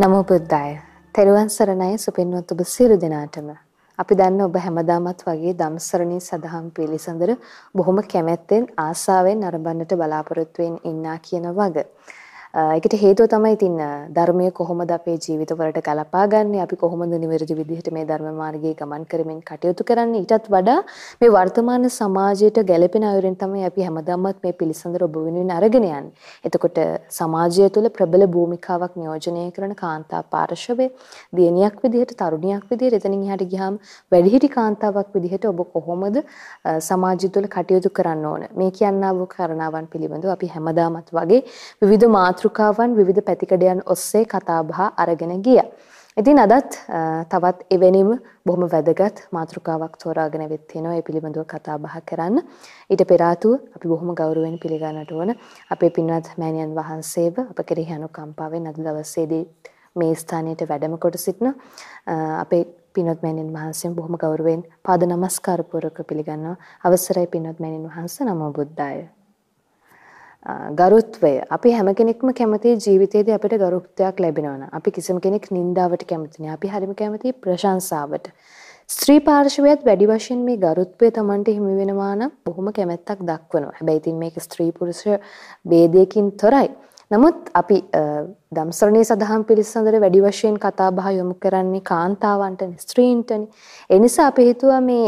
නමෝ බුද්දාය. තෙරුවන් සරණයි සුපින්වත් ඔබ සියලු දෙනාටම. අපි දන්න ඔබ හැමදාමත් වගේ ධම්සරණී සදහම් පිළිසඳර බොහොම කැමැත්තෙන් ආසාවෙන් අරඹන්නට බලාපොරොත්තු වෙමින් ඉන්නා කියන වග. ඒකට හේතුව තමයි ඉතින් ධර්මය කොහොමද අපේ ජීවිතවලට ගලපා ගන්න? අපි කොහොමද නිවැරදි විදිහට මේ ධර්ම මාර්ගයේ ගමන් කරමින් කටයුතු කරන්නේ? ඊටත් වඩා මේ වර්තමාන සමාජයට ගැළපෙන අයුරින් තමයි අපි හැමදාමත් මේ පිළිසඳර ඔබ වෙනුවෙන් අරගෙන යන්නේ. එතකොට සමාජය තුළ ප්‍රබල භූමිකාවක් නියෝජනය කරන කාන්තා පාර්ශවය දියණියක් විදිහට තරුණියක් විදිහට එතනින් එහාට ගියාම වැඩිහිටි කාන්තාවක් විදිහට ඔබ කොහොමද සමාජය තුළ කටයුතු කරන්න ඕන? මේ කියන්නා වූ කාරණාවන් පිළිබඳව අපි හැමදාමත් වගේ විවිධ මාතෘ මාතෘකාවන් විවිධ පැතිකඩයන් ඔස්සේ කතාබහ අරගෙන ගියා. ඉතින් අදත් තවත් එවැනිම බොහොම වැදගත් මාතෘකාවක් තෝරාගෙන වෙත් තියෙනවා ඒ පිළිබඳව කතා බහ කරන්න. ඊට පෙර අපි බොහොම ගෞරවයෙන් පිළිගන්නට ඕන අපේ පින්වත් මෑණියන් වහන්සේව අප කෙරෙහි අනුකම්පාවෙන් අද දවසේදී මේ ස්ථානයට වැඩම කොට සිටින අපේ පින්වත් මෑණියන් වහන්සේම බොහොම ගෞරවයෙන් පාද නමස්කාර පූර්වක පිළිගන්නවා. අවසරයි පින්වත් මෑණියන් වහන්සේ නමෝ බුද්දාය. ගරුත්වය අපි හැම කෙනෙක්ම කැමති ජීවිතයේදී අපිට ගරුත්වයක් ලැබෙනවා අපි කිසිම කෙනෙක් නින්දාවට කැමති අපි හරිම කැමති ප්‍රශංසාවට. ස්ත්‍රී පාර්ශවයත් වැඩි වශයෙන් මේ ගරුත්වය Tamanට හිමි වෙනවා නම් බොහොම කැමැත්තක් දක්වනවා. හැබැයි ඉතින් මේක ස්ත්‍රී පුරුෂ ભેදයකින් තොරයි. නමුත් අපි දම්සරණී සදහම් පිළිසඳර වැඩි වශයෙන් කතා බහ යොමු කරන්නේ කාන්තාවන්ටනේ ස්ත්‍රීන්ටනේ. ඒ නිසා අපි හිතුවා මේ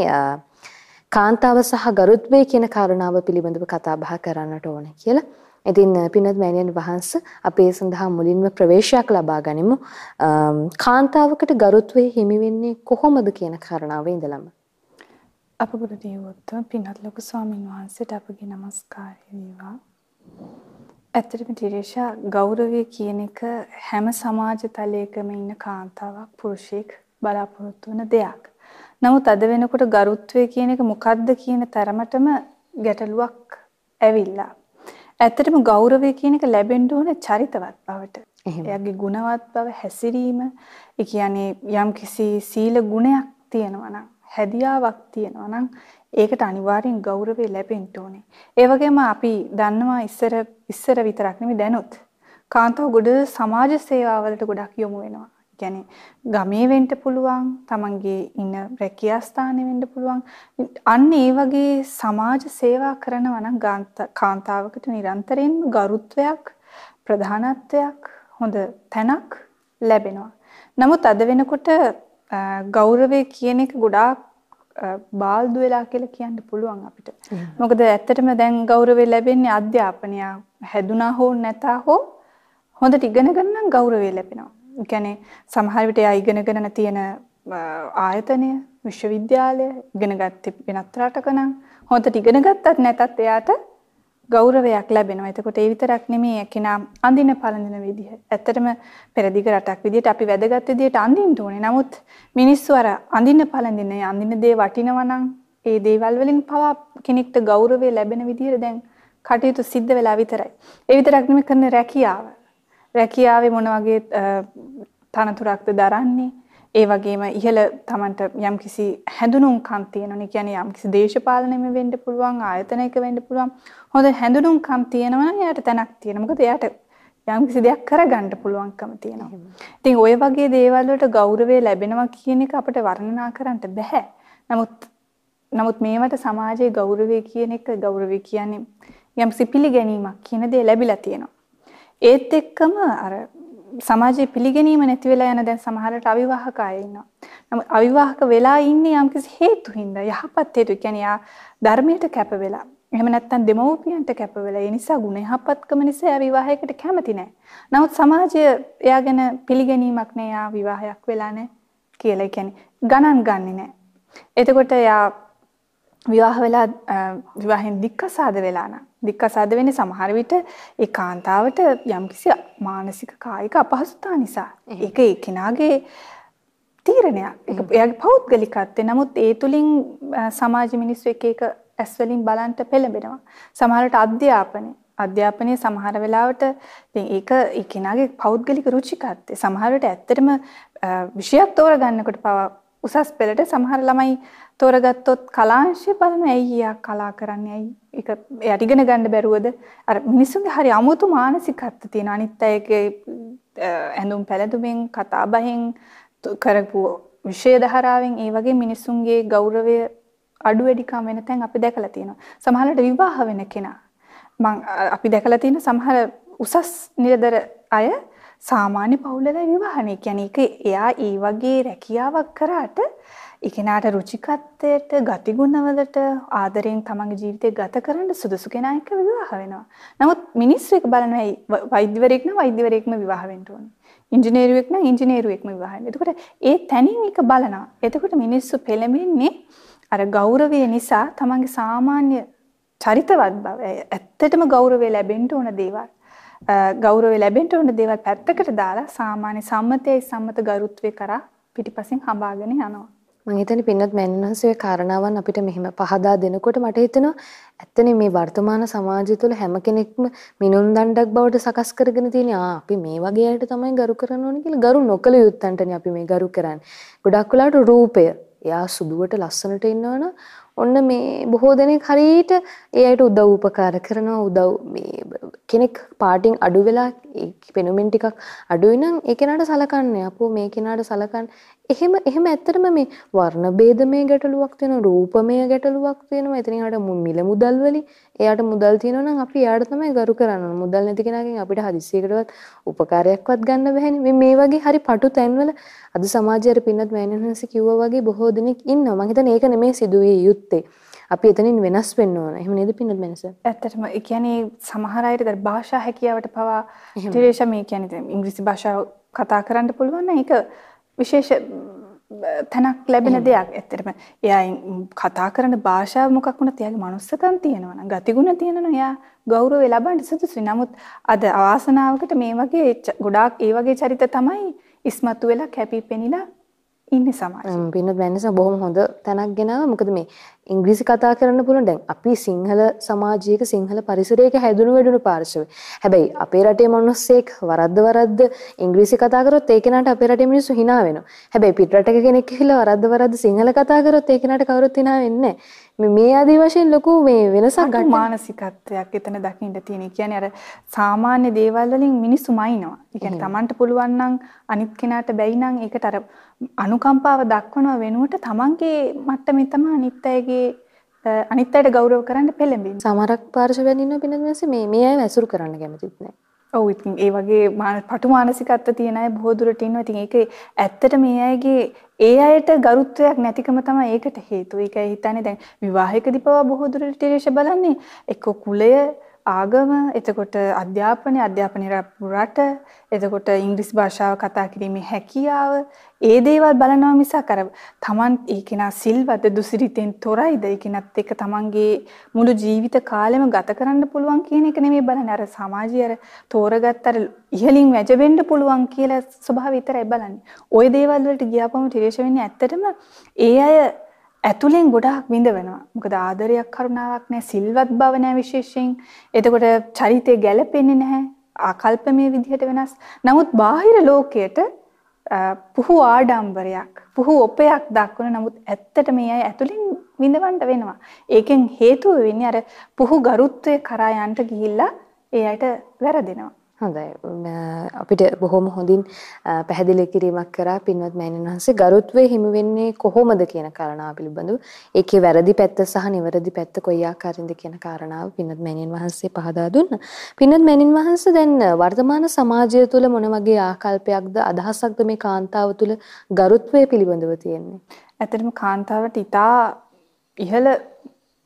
කාන්තාව සහ ගරුත්වය කියන කාරණාව පිළිබඳව කතා බහ කරන්නට ඕන කියලා. ඉතින් පින්වත් මෑණියන් වහන්සේ අපේ සඳහා මුලින්ම ප්‍රවේශයක් ලබා ගනිමු. කාන්තාවකට ගරුත්වය හිමි වෙන්නේ කොහොමද කියන කාරණාව ඉඳලම. අපගොඩ දේවොත් පින්වත් ලොකු ස්වාමින් වහන්සේට අපගේ নমස්කාරය වේවා. ඇත්තටම ටිරේෂා ගෞරවය කියන එක හැම සමාජ තලයකම ඉන්න කාන්තාවක් පුරුෂයෙක් බලාපොරොත්තු වෙන දෙයක්. නමුත් අද වෙනකොට ගරුත්වය කියන එක මොකද්ද කියන තරමටම ගැටලුවක් ඇවිල්ලා. ඇත්තටම ගෞරවය කියන එක ලැබෙන්න ඕනේ චරිතවත් බවට. එයාගේ ගුණවත් බව හැසිරීම, ඒ කියන්නේ යම්කිසි සීල ගුණයක් තියෙනවා නම්, හැදියාවක් තියෙනවා නම් ඒකට අනිවාර්යෙන් ගෞරවය ලැබෙන්න ඕනේ. ඒ වගේම අපි දන්නවා ඉස්සර ඉස්සර විතරක් නෙමෙයි දැනුත් කාන්තාව ගොඩ සමාජ සේවාවලට ගොඩක් යොමු වෙනවා. කියන්නේ ගමේ වෙන්න පුළුවන්, තමන්ගේ ඉන්න රැකියා ස්ථානේ වෙන්න පුළුවන්. අන්න ඒ වගේ සමාජ සේවා කරනවා නම් කාන්තාවකට නිරන්තරයෙන්ම ගරුත්වයක්, ප්‍රධානත්වයක්, හොඳ තැනක් ලැබෙනවා. නමුත් අද වෙනකොට ගෞරවය කියන එක ගොඩාක් බාල්දු වෙලා කියලා කියන්න පුළුවන් අපිට. මොකද ඇත්තටම දැන් ගෞරවය ලැබෙන්නේ අධ්‍යාපනය හැදුනා හෝ නැතා හෝ හොඳට ඉගෙන ගන්න නම් ගෞරවය ලැබෙනවා. කියන්නේ සමහර විට එයා ඉගෙනගෙන තියෙන ආයතනය විශ්වවිද්‍යාලය ඉගෙන ගත්තේ වෙනත් රටක නම් හොඳට ඉගෙන ගත්තත් නැතත් එයාට ගෞරවයක් ලැබෙනවා. එතකොට ඒ විතරක් නෙමෙයි කෙනා අඳින පළඳින විදිහ. ඇත්තටම පෙරදිග රටක් විදිහට අපි වැදගත් විදිහට අඳින්න ඕනේ. නමුත් මිනිස්සු අර අඳින පළඳින අඳින දේ වටිනවා නම් ඒ දේවල් වලින් පවා කෙනෙක්ට ගෞරවය ලැබෙන විදිහට දැන් කටයුතු සිද්ධ වෙලා විතරයි. ඒ විතරක් නෙමෙයි කරන රැකියාව. රැකියාවේ මොන වගේ තනතුරක්ද දරන්නේ ඒ වගේම ඉහළ Tamanට යම්කිසි හැඳුනුම්කම් තියෙනවනේ කියන්නේ යම්කිසි දේශපාලනෙම වෙන්න පුළුවන් ආයතනයක වෙන්න පුළුවන් හොඳ හැඳුනුම්කම් තියෙනවා නම් එයාට තැනක් තියෙනවා මොකද එයාට යම්කිසි දෙයක් කරගන්න පුළුවන්කම තියෙනවා. ඉතින් ওই වගේ දේවල් වලට ගෞරවය ලැබෙනවා කියන එක අපිට වර්ණනා කරන්න බෑ. නමුත් නමුත් මේවට සමාජයේ ගෞරවය කියන එක ගෞරවය කියන්නේ යම්කිසි පිළිගැනීමක් කියන දේ ලැබිලා තියෙනවා. ඒත් එක්කම අර සමාජයේ පිළිගැනීම නැති වෙලා යන දැන් සමහරට අවිවාහක අය ඉන්නවා. නමුත් අවිවාහක වෙලා ඉන්නේ යම්කිසි හේතු හින්දා යහපත් හේතු. කියන්නේ යා ධර්මයට කැප වෙලා. එහෙම නැත්නම් දෙමව්පියන්ට කැප වෙලා. ඒ නිසා ගුණ යහපත්කම නිසා එයා විවාහයකට කැමති නැහැ. නමුත් සමාජය එයා ගැන පිළිගැනීමක් නැහැ. එයා විවාහයක් වෙලා නැහැ කියලා. ඒ කියන්නේ ගණන් ගන්නෙ නැහැ. එතකොට එයා විවාහ වෙලා විවාහෙන් දික්කසාද වෙලා නම් දික්කසාද වෙන්නේ සමහර විට ඒ කාන්තාවට යම්කිසි මානසික කායික අපහසුතා නිසා. ඒක ඒ කෙනාගේ තීරණයක්. ඒක එයාගේ පෞද්ගලිකත්වය. නමුත් ඒ තුලින් සමාජ මිනිස්සු එක එක ඇස් වලින් බලන්ට පෙළඹෙනවා. සමහරට අධ්‍යාපනය අධ්‍යාපනයේ සමහර වෙලාවට ඉතින් ඒක ඒ කෙනාගේ පෞද්ගලික රුචිකත්වය. සමහර විට ඇත්තටම විෂයක් තෝරගන්නකොට පවා උසස් පෙළට සමහර ළමයි තෝරගත්තොත් කලාංශය බලන ඇයි යා කලා කරන්නේ? ඇයි ඒක එයාට ඉගෙන ගන්න බැරුවද? අර මිනිස්සුන්ගේ හරි අමුතු මානසිකත්ව තියෙන අනිත් අයගේ ඇඳුම් පැළඳුමෙන් කතා බහෙන් කරපු විෂය ධාරාවෙන් ඒ වගේ මිනිස්සුන්ගේ ගෞරවය අඩු වැඩිකම් වෙන තැන් අපි දැකලා තියෙනවා. සමහරවිට විවාහ වෙන කෙනා. මං අපි දැකලා තියෙන සමහර උසස් නිලධර අය සාමාන්‍ය පවුලේ විවාහනේ. කියන්නේ ඒක එයා ඒ වගේ රැකියාවක් කරාට ඒ කෙනාට රුචිකත්වයට, ගතිගුණවලට ආදරෙන් තමන්ගේ ජීවිතය ගත කරන්න සුදුසු කෙනා එක්ක විවාහ වෙනවා. නමුත් මිනිස්සු එක බලනවා වෛද්‍යවරයෙක් නම් වෛද්‍යවරයෙක්ම විවාහ වෙන්න ඕනේ. ඉංජිනේරුවෙක් නම් ඉංජිනේරුවෙක්ම විවාහ වෙන්න. එතකොට ඒ තැනින් එක බලනවා. එතකොට මිනිස්සු පෙළඹෙන්නේ අර ගෞරවය නිසා තමන්ගේ සාමාන්‍ය චරිතවත් බව ඇත්තටම ගෞරවය ලැබෙන්න ඕන දේවල් ගෞරවය ලැබෙන්න ඕන දේවල් පැත්තකට දාලා සාමාන්‍ය සම්මතයේ සම්මත ගරුත්වය කරා පිටිපසින් හඹාගෙන යනවා. මම හිතන්නේ පින්නත් මෑන්වහන්සේ කාරණාවන් අපිට මෙහෙම පහදා දෙනකොට මට හිතෙනවා ඇත්තනේ මේ වර්තමාන සමාජය තුළ හැම කෙනෙක්ම මිනුම් දණ්ඩක් බවට සකස් කරගෙන තියෙන ආ අපි මේ වගේ අයට තමයි ගරු කරන්න ඕනේ කියලා ගරු නොකළ යුත්තන්ටනේ අපි මේ ගරු කරන්නේ. ගොඩක් වෙලාවට රූපය. එයා සුදුවට ලස්සනට ඉන්නවනම් ඔන්න මේ බොහෝ දෙනෙක් හරියට ඒ අයට උදව් උපකාර කරනවා. උදව් මේ කෙනෙක් පාටින් අඩු වෙලා පෙනුමෙන් ටිකක් අඩුයි නම් ඒ කෙනාට සලකන්නේ. අපෝ මේ කෙනාට සලකන්න එහෙම එහෙම ඇත්තටම මේ වර්ණ ભેදමය ගැටලුවක් තියෙනවා රූපමය ගැටලුවක් තියෙනවා. එතනින් අර මිල මුදල් වලින් එයාට මුදල් තියෙනවා නම් අපි එයාට තමයි ගරු කරන්න ඕන. මුදල් නැති කෙනාගෙන් අපිට හදිස්සියකටවත් උපකාරයක්වත් ගන්න බැහැනේ මේ මේ වගේ හරි පටු තැන්වල අද සමාජයේ අර පින්නත් මෑණියන්හන්සේ කිව්වා වගේ බොහෝ දෙනෙක් ඉන්නවා. මම හිතන්නේ ඒක නෙමෙයි සිදුවේ යුත්තේ. අපි එතනින් වෙනස් වෙන්න ඕන. එහෙම නේද පින්නත් වෙනස? ඇත්තටම ඒ කියන්නේ සමහර අයට දර භාෂා හැකියාවට පවා ටිරේෂා මේ කියන්නේ ඉංග්‍රීසි භාෂාව කතා කරන්න පුළුවන් නම් ඒක විශේෂ තැනක් ලැබෙන දෙයක් ඇත්තටම. එයා කතා කරන භාෂාව මොකක් වුණත් එයාගේ මනුස්සකම් තියෙනවා නම් ගතිගුණ තියෙනවා එයා ගෞරවය ලබන්න සුදුසුයි. නමුත් අද අවාසනාවකට මේ වගේ ගොඩාක් ඒ වගේ චරිත තමයි ඉස්මතු වෙලා කැපී පෙනිලා ඉන්නේ සමාජයේ. පින්නත් වෙනස බොහොම හොඳ තැනක් ගෙනාවා. මොකද මේ ඉංග්‍රීසි කතා කරන්න පුළුවන් දැන් අපි සිංහල සමාජයක සිංහල පරිසරයක හැදුණු වැඩුණු පාර්ශවය. හැබැයි අපේ රටේ මිනිස්සෙක් වරද්ද වරද්ද ඉංග්‍රීසි කතා කරොත් ඒ කෙනාට අපේ රටේ මිනිස්සු hina වෙනවා. හැබැයි පිට රටක කෙනෙක් කියලා වරද්ද වරද්ද සිංහල කතා කරොත් ඒ කෙනාට කවුරුත් hina වෙන්නේ නැහැ. මේ ආදී වශයෙන් ලොකු මේ වෙනසක් ගන්න මානසිකත්වයක් එතන දකින්න තියෙන. කියන්නේ අර සාමාන්‍ය දේවල් වලින් මිනිස්සු මයින්නවා. ඒ කියන්නේ Tamanට පුළුවන් නම් අනිත් කෙනාට බැයි නම් ඒකට අර අනුකම්පාව දක්වන වෙනුවට Tamanගේ මට්ටමේ තමයි අනිත් අයගේ වගේ අනිත් අයට ගෞරව කරන්න පෙළඹෙන. සමහරක් පාර්ශවයන් ඉන්නවා පින්නත් මේ මේ අය ඇසුරු කරන්න කැමතිත් නැහැ. ඔව් ඉතින් ඒ වගේ පටු මානසිකත්ව තියෙන අය බොහෝ දුරට ඉන්නවා. ඉතින් ඒක ඇත්තට මේ අයගේ ඒ අයට ගරුත්වයක් නැතිකම තමයි ඒකට හේතුව. ඒකයි හිතන්නේ දැන් විවාහයකදී පවා බොහෝ දුරට ටිරේෂ බලන්නේ එක්ක කුලය ආගම එතකොට අධ්‍යාපනය අධ්‍යාපනය රට එතකොට ඉංග්‍රීසි භාෂාව කතා කිරීමේ හැකියාව ඒ දේවල් බලනවා මිසක් අර Taman ඒ කෙනා සිල්වද දුසිරිතෙන් තොරයිද ඒ කෙනත් එක්ක Tamanගේ මුළු ජීවිත කාලෙම ගත කරන්න පුළුවන් කියන එක නෙමෙයි බලන්නේ අර සමාජයේ අර තෝරගත්ත අර ඉහලින් වැජබෙන්න පුළුවන් කියලා ස්වභාවය විතරයි බලන්නේ. ওই දේවල් වලට ගියාපම ටිරේෂ වෙන්නේ ඇත්තටම ඒ අය ඇතුලෙන් ගොඩාක් විඳවනවා. මොකද ආදරයක් කරුණාවක් නැහැ, සිල්වත් බව නැහැ විශේෂයෙන්. එතකොට චරිතය ගැළපෙන්නේ නැහැ. ආකල්පමය විදිහට වෙනස්. නමුත් බාහිර ලෝකයට පුහු ආඩම්බරයක්, පුහු ඔපයක් දක්වන නමුත් ඇත්තට මේ අය ඇතුලින් විඳවන්න වෙනවා. ඒකෙන් හේතුව වෙන්නේ අර පුහු ගරුත්වය කරා යන්න ගිහිල්ලා ඒ අයට වැරදෙනවා. හොඳයි. අපිට බොහොම හොඳින් පැහැදිලි කිරීමක් කරා පින්වත් මෑණියන් වහන්සේ ගරුත්වයේ හිමි වෙන්නේ කොහොමද කියන කාරණාව පිළිබඳව. ඒකේ වැරදි පැත්ත සහ නිවැරදි පැත්ත කොයි ආකාරයෙන්ද කියන කාරණාව පින්වත් මෑණියන් වහන්සේ පහදා දුන්නා. පින්වත් මෑණියන් වහන්සේ දැන් වර්තමාන සමාජය තුළ මොන වගේ ආකල්පයක්ද අදහසක්ද මේ කාන්තාව තුළ ගරුත්වය පිළිබඳව තියෙන්නේ? ඇත්තටම කාන්තාවට ඊටා ඉහළ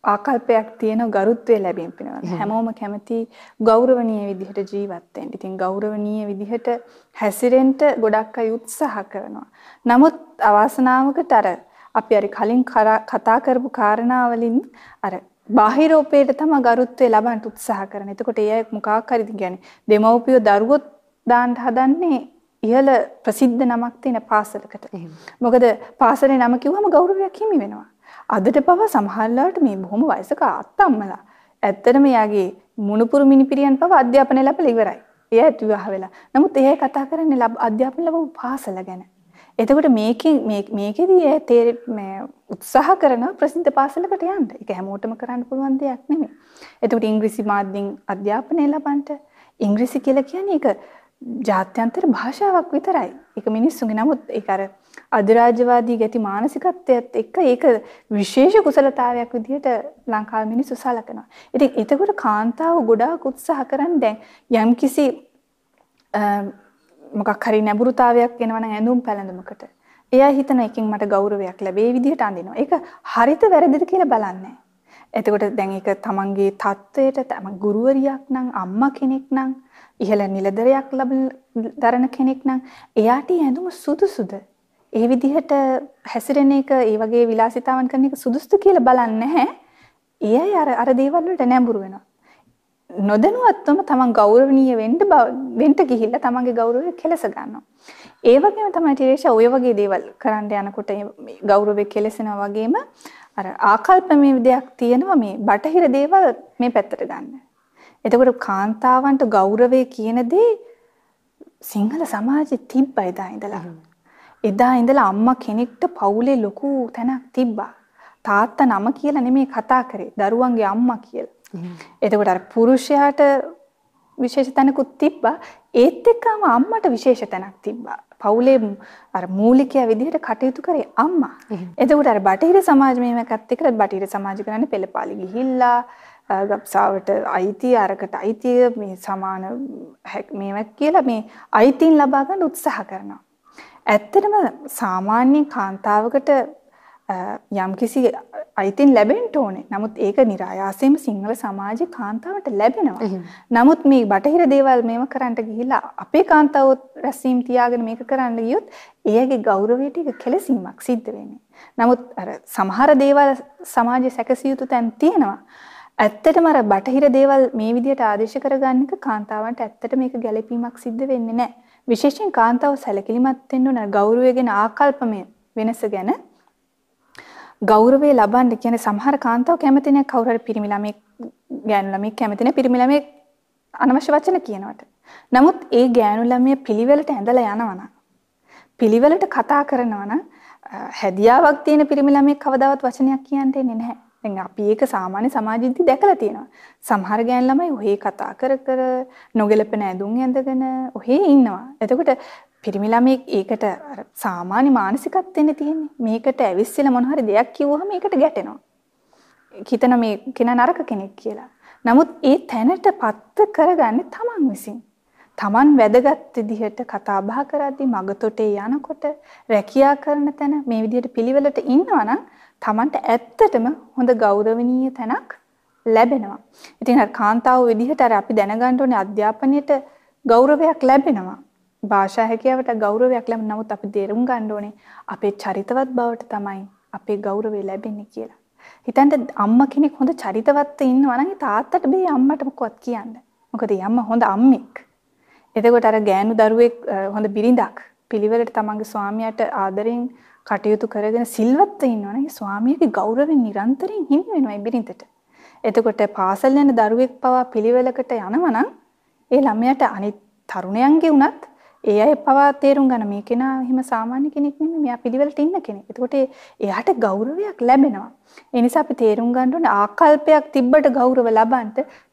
ආකල්පයක් තියෙන ගරුත්වය ලැබීම පිනවන හැමෝම කැමති ගෞරවනීය විදිහට ජීවත් වෙන්න. ඉතින් ගෞරවනීය විදිහට හැසිරෙන්න ගොඩක් අය උත්සාහ කරනවා. නමුත් අවාසනාවකට අර අපි අර කලින් කතා කරපු කාරණාවලින් අර බාහිරෝපේට තම ගරුත්වය ලබන්න උත්සාහ කරන. එතකොට ඒ අය මොකක් හරි කියන්නේ දෙමව්පියෝ දරුවොත් දාන්න හදන්නේ ඉහළ ප්‍රසිද්ධ නමක් තියෙන පාසලකට. මොකද පාසලේ නම කිව්වම ගෞරවයක් හිමි වෙනවා. අදට පවා සමහරලාට මේ බොහොම වයසක අත්තම්මලා ඇත්තටම යාගේ මුණුපුරු මිනිපිරියන් පවා අධ්‍යාපනය ලැබලා ඉවරයි. එයා විවාහ වෙලා. නමුත් එයා කතා කරන්නේ අධ්‍යාපන ලැබපු පාසල ගැන. එතකොට මේකෙන් මේකෙදී ඒ තේ මේ උත්සාහ කරන ප්‍රසිද්ධ පාසලකට යන්න. ඒක හැමෝටම කරන්න පුළුවන් දෙයක් නෙමෙයි. එතකොට ඉංග්‍රීසි මාධ්‍යෙන් අධ්‍යාපනය ලබන්න ඉංග්‍රීසි කියලා කියන්නේ ඒක ජාත්‍යන්තර භාෂාවක් විතරයි. ඒක මිනිස්සුන්ගේ නමුත් ඒක අර අධිරාජ්‍යවාදී ගැති මානසිකත්වයත් එක්ක ඒක විශේෂ කුසලතාවයක් විදිහට ලංකාවේ මිනිස්සු සලකනවා. ඉතින් එතකොට කාන්තාව ගොඩාක් උත්සාහ කරන් දැන් යම්කිසි මොකක් හරි නැඹුරුතාවයක් එනවනම් ඇඳුම් පැළඳුමකට එයා හිතන එකෙන් මට ගෞරවයක් ලැබේ විදිහට අඳිනවා. ඒක හරිත වැරදිද කියලා බලන්නේ එතකොට දැන් ඒක තමන්ගේ தത്വයට තම ගුරුවරියක් නම් අම්මා කෙනෙක් නම් ඉහළ නිලධරයක් ලබන දරන කෙනෙක් නම් එයාට ඇඳුම සුදුසුද ඒ විදිහට හැසිරෙන එක ඒ වගේ විලාසිතාවන් කරන එක සුදුසුද කියලා බලන්නේ නැහැ. එයයි අර අර දේවල් වලට නැඹුරු වෙනවා. නොදැනුවත්වම තමන් ගෞරවනීය වෙන්න වෙන්න ගිහිල්ලා තමන්ගේ ගෞරවය කෙලස ගන්නවා. ඒ වගේම තමයි ටිරේෂා ඔය වගේ දේවල් කරන්න යනකොට ගෞරවය කෙලසෙනවා වගේම අර ආකල්පමය දෙයක් තියෙනවා මේ බටහිර දේවල් මේ පැත්තට ගන්න. එතකොට කාන්තාවන්ට ගෞරවය කියන දේ සිංහල සමාජෙ තිබ්බ එදා ඉඳලා. එදා ඉඳලා අම්මා කෙනෙක්ට පවුලේ ලොකු තැනක් තිබ්බා. තාත්තා නම කියලා නෙමෙයි කතා කරේ. දරුවන්ගේ අම්මා කියලා. එතකොට අර පුරුෂයාට විශේෂ තැනකුත් තිබ්බා. ඒත් එක්කම අම්මට විශේෂ තැනක් තිබ්බා. පවුලේ අර මූලිකයා විදිහට කටයුතු කරේ අම්මා. එතකොට අර බටහිර සමාජ මේකත් එක්ක බටහිර සමාජ කරන්නේ පෙළපාලි ගිහිල්ලා ගබ්සාවට අයිතිය අරකට අයිතිය මේ සමාන මේවක් කියලා මේ අයිතීන් ලබා ගන්න උත්සාහ කරනවා. ඇත්තටම සාමාන්‍ය කාන්තාවකට යම්කිසි අයිතින් ලැබෙන්න ඕනේ. නමුත් ඒක નિરાයාසයෙන්ම සිංහල සමාජයේ කාන්තාවට ලැබෙනවා. නමුත් මේ බටහිර දේවල් මේව කරන්න ගිහිල්ලා අපේ කාන්තාව රැස්වීම තියාගෙන මේක කරන්න ගියොත් එයාගේ ගෞරවයට ඒක කෙලසීමක් සිද්ධ වෙන්නේ. නමුත් අර සමහර දේවල් සමාජයේ සැකසිය යුතු තැන් තියෙනවා. ඇත්තටම අර බටහිර දේවල් මේ විදිහට ආදේශ කරගන්න එක කාන්තාවන්ට ඇත්තට මේක ගැළපීමක් සිද්ධ වෙන්නේ නැහැ. විශේෂයෙන් කාන්තාව සැලකිලිමත් වෙන්න ඕන ගෞරවය ගැන ආකල්පමය වෙනස ගැන ගෞරවය ලබන්න කියන්නේ සමහර කාන්තාව කැමති නැහැ කවුරු හරි පිරිමි ළමෙක් ගෑනු ළමෙක් කැමති නැහැ පිරිමි ළමෙක් අනවශ්‍ය වචන කියනවට. නමුත් ඒ ගෑනු ළමයා පිළිවෙලට ඇඳලා යනවනම් පිළිවෙලට කතා කරනවනම් හැදියාවක් තියෙන පිරිමි ළමෙක් කවදාවත් වචනයක් කියන්න එන්නේ නැහැ. දැන් අපි ඒක සාමාන්‍ය සමාජෙදි දැකලා තියෙනවා. සමහර ගෑන් ළමයි ඔහේ කතා කර කර නොගැලපෙන ඇඳුම් ඇඳගෙන ඔහේ ඉන්නවා. එතකොට පිරිමි ළමෙක් ඒකට අර සාමාන්‍ය මානසිකත්වෙන්නේ තියෙන්නේ. මේකට ඇවිස්සලා මොන හරි දෙයක් කිව්වහම ඒකට ගැටෙනවා. හිතන මේ කෙනා නරක කෙනෙක් කියලා. නමුත් ඒ තැනට පත්ත කරගන්නේ තමන් විසින්. තමන් වැදගත් විදිහට කතා බහ කරද්දී මගතොටේ යනකොට රැකියා කරන තැන මේ විදිහට පිළිවෙලට ඉන්නවනම් Tamanට ඇත්තටම හොඳ ගෞරවනීය තැනක් ලැබෙනවා. ඉතින් අර කාන්තාව විදිහට අර අපි දැනගන්න ඕනේ අධ්‍යාපනයේට ගෞරවයක් ලැබෙනවා. භාෂා හැකියාවට ගෞරවයක් ලැබෙන නමුත් අපි තේරුම් ගන්න ඕනේ අපේ චරිතවත් බවට තමයි අපේ ගෞරවය ලැබෙන්නේ කියලා. හිතන්න අම්මා කෙනෙක් හොඳ චරිතවත් ඉන්නවා නම් තාත්තට බෑ අම්මට මොකවත් කියන්න. මොකද අම්මා හොඳ අම්මෙක්. එතකොට අර ගෑනු දරුවෙක් හොඳ බිරිඳක් පිළිවෙලට තමන්ගේ ස්වාමියාට ආදරෙන් කටයුතු කරගෙන සිල්වත්ව ඉන්නවනේ ස්වාමියාගේ ගෞරවයෙන් නිරන්තරයෙන් හිමි වෙනවා ඒ බිරිඳට. එතකොට පාසල් යන දරුවෙක් පවා පිළිවෙලකට යනවනම් ඒ ළමයාට අනිත් තරුණයන්ගේ උනත් ඒ අය පවා තේරුම් ගන්න මේ කෙනා එහෙම සාමාන්‍ය කෙනෙක් නෙමෙයි මෙයා පිළිවෙලට ඉන්න කෙනෙක්. එතකොට එයාට ගෞරවයක් ලැබෙනවා. ඒ නිසා අපි තේරුම් ගන්න ඕනේ ආකල්පයක් තිබ්බට ගෞරව ලබන්න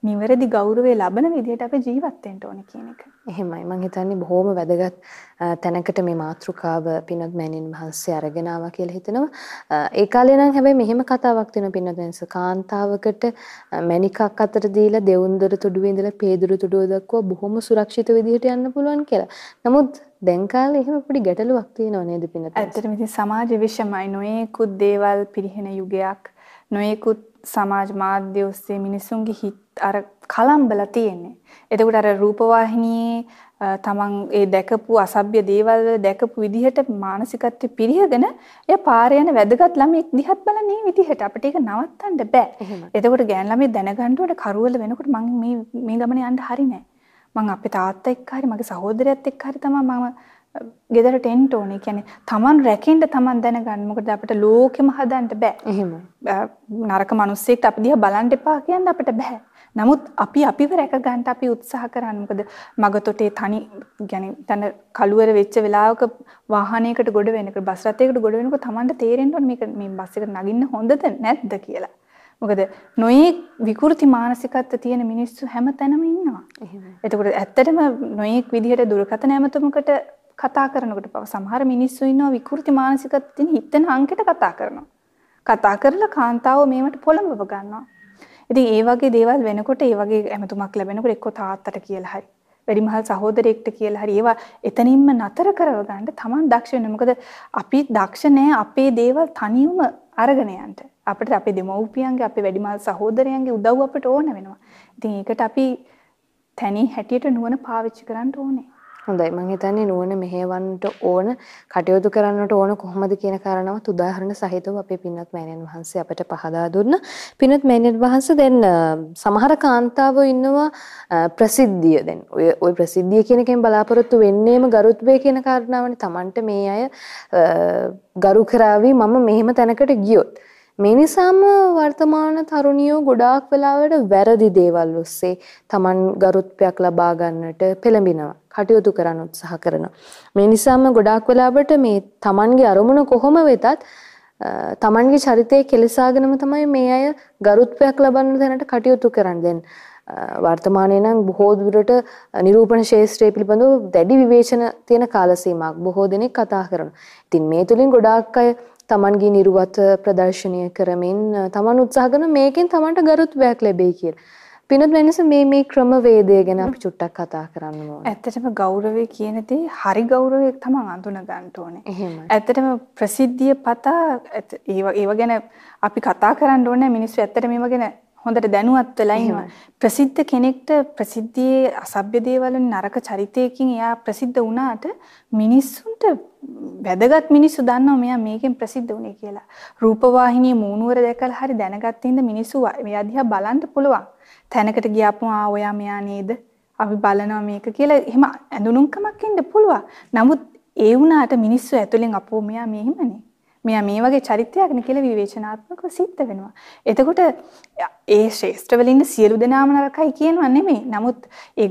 නිවැරදි ගෞරවය ලබන විදිහට අපි ජීවත් වෙන්න ඕනේ කියන එක. එහෙමයි. මම හිතන්නේ බොහොම වැදගත් තැනකට මේ මාතෘකාව පිනත් මෑණින් වහන්සේ අරගෙන ආවා කියලා හිතනවා. ඒ කාලේ නම් හැබැයි මෙහෙම කතාවක් තියෙනවා පිනත් වෙනස. කාන්තාවකට මණිකක් අතට දීලා දෙවුන්දර තුඩුවේ ඉඳලා පේදුරු තුඩුව දක්වා බොහොම සුරක්ෂිත විදිහට යන්න පුළුවන් කියලා. නමුත් දැන් කාලේ එහෙම පොඩි ගැටලුවක් තියෙනව නේද පිනත්? ඇත්තටම ඉතින් සමාජ විෂමයි නොයේකුත් දේවල් පිරිහෙන යුගයක්. නොයේකුත් සමාජ මාධ්‍ය ඔස්සේ මිනිසුන්ගේ හිත අර කලම්බලා තියෙන්නේ. එතකොට අර රූපවාහිනියේ තමන් ඒ දැකපු අසභ්‍ය දේවල් දැකපු විදිහට මානසිකත්වෙ පිරිහගෙන එයා පාරේ යන වැදගත් ළමෙක් දිහත් බලන්නේ විදිහට අපිට ඒක නවත්තන්න බෑ. එතකොට ගෑන් ළමයි දැනගන්න ඕනේ කරුවල වෙනකොට මම මේ මේ ගමනේ යන්න හරි නෑ. මං අපේ තාත්තා එක්ක හරි මගේ සහෝදරයත් එක්ක හරි තමයි මම ගෙදරට එන්න ඕනේ. කියන්නේ Taman රැකෙන්න Taman දැනගන්න. මොකද අපිට ලෝකෙම හදන්න බෑ. එහෙම. නරක මිනිස්සෙක්ට අපි දිහා බලන්න එපා කියන්න අපිට බෑ. නමුත් අපි අපිව රැක ගන්න අපි උත්සාහ කරන්නේ මොකද මගතොටේ තනි يعني තන කළුවර වෙච්ච වෙලාවක වාහනයකට ගොඩ වෙනකොට බස් රථයකට ගොඩ වෙනකොට Tamanට තේරෙන්න ඕනේ මේක මේ බස් එකට නගින්න හොඳද නැද්ද කියලා. මොකද නොයේ විකෘති මානසිකත්ව තියෙන මිනිස්සු හැම තැනම ඉන්නවා. එතකොට ඇත්තටම නොයේක් විදිහට දුරකථන ඇමතුමකට කතා කරනකොට පව සමහර මිනිස්සු ඉන්නවා විකෘති මානසිකත්ව තියෙන හිතෙන අංකයට කතා කරනවා. කතා කරලා කාන්තාව මේවට පොළඹව ගන්නවා. ඉතින් ඒ වගේ දේවල් වෙනකොට ඒ වගේ ඇමතුමක් ලැබෙනකොට එක්ක තාත්තට කියලා හරි වැඩිමහල් සහෝදරයෙක්ට කියලා හරි ඒවා එතනින්ම නතර කරව ගන්න තමන් දක්ෂ වෙන්න. මොකද අපි දක්ෂ නැහැ අපේ දේවල් තනියම අරගෙන යන්න. අපිට අපේ දෙමව්පියන්ගේ අපේ වැඩිමහල් සහෝදරයන්ගේ උදව් අපිට ඕන වෙනවා. ඉතින් ඒකට අපි තැනි හැටියට නුවණ පාවිච්චි කරන්න ඕනේ. හොඳයි මම හිතන්නේ නුවණ මෙහෙවන්නට ඕන කටයුතු කරන්නට ඕන කොහොමද කියන කාරණාවත් උදාහරණ සහිතව අපේ පින්වත් මෑණියන් වහන්සේ අපට පහදා දුන්නා. පින්වත් මෑණියන් වහන්සේ දැන් සමහර කාන්තාවෝ ඉන්නවා ප්‍රසිද්ධිය දැන් ඔය ඔය ප්‍රසිද්ධිය කියන එකෙන් බලාපොරොත්තු වෙන්නේම ගරුත්වය කියන කාරණාවනේ Tamanට මේ අය ගරු කරાવી මම මෙහෙම තැනකට ගියොත් මේ නිසාම වර්තමාන තරුණියෝ ගොඩාක් වෙලාවට වැරදි දේවල් ඔස්සේ Taman ගරුත්වයක් ලබා ගන්නට පෙළඹිනවා. කටයුතු කරන්න උත්සාහ කරනවා. මේ නිසාම ගොඩාක් වෙලාවට මේ Tamanගේ අරමුණ කොහොම වෙතත් තමන්ගේ චරිතය කෙලසාගෙනම තමයි මේ අය ගරුත්වයක් ලබන්න තැනට කටයුතු කරන්නේ. දැන් වර්තමානයේ නම් බොහෝ දුරට නිරූපණ ශාස්ත්‍රය පිළිබඳව දැඩි විවේචන තියෙන කාල සීමාවක් බොහෝ දෙනෙක් කතා කරනවා. ඉතින් මේ තුලින් ගොඩාක් අය තමන්ගේ නිර්වත් ප්‍රදර්ශනය කරමින් තමන් උත්සාහ කරන මේකෙන් තමන්ට ගරුත්වයක් ලැබෙයි කියලා. පිනත් වෙනස මේ මේ ක්‍රමවේදය ගැන අපි චුට්ටක් කතා කරන්න ඕනේ. ඇත්තටම ගෞරවය කියන දේ හරි ගෞරවය තමයි අඳුන ගන්න ඕනේ. ඇත්තටම ප්‍රසිද්ධිය පතා ඒව ගැන අපි කතා කරන්න ඕනේ මිනිස්සු ඇත්තට මේව ගැන හොඳට දැනුවත් වෙලා ඉන්නවා. ප්‍රසිද්ධ කෙනෙක්ට ප්‍රසිද්ධියේ අසභ්‍ය දේවල් නරක චරිතයකින් එයා ප්‍රසිද්ධ වුණාට මිනිස්සුන්ට වැදගත් මිනිස්සු දන්නවා මෙයා මේකෙන් ප්‍රසිද්ධ වුණේ කියලා. රූපවාහිනියේ මූණුවර දැකලා හරි දැනගත්ත ඉඳ මිනිස්සු මෙයා දිහා බලන්න පුළුවන්. තැනකට ගියාපුම ආ ඔයා මෙයා නේද? අපි බලනවා මේක කියලා එහෙම ඇඳුනුම්කමක් ඉන්න පුළුවන්. නමුත් ඒ වුණාට මිනිස්සු ඇතුලෙන් අපෝ මෙයා මෙහෙමනේ. මෙයා මේ වගේ චරිතයක්නේ කියලා විවේචනාත්මකව සිද්ධ වෙනවා. එතකොට ඒ ශ්‍රේෂ්ඨවල ඉන්න සියලු දෙනාම නරකයි කියනවා නෙමෙයි. නමුත් ඒ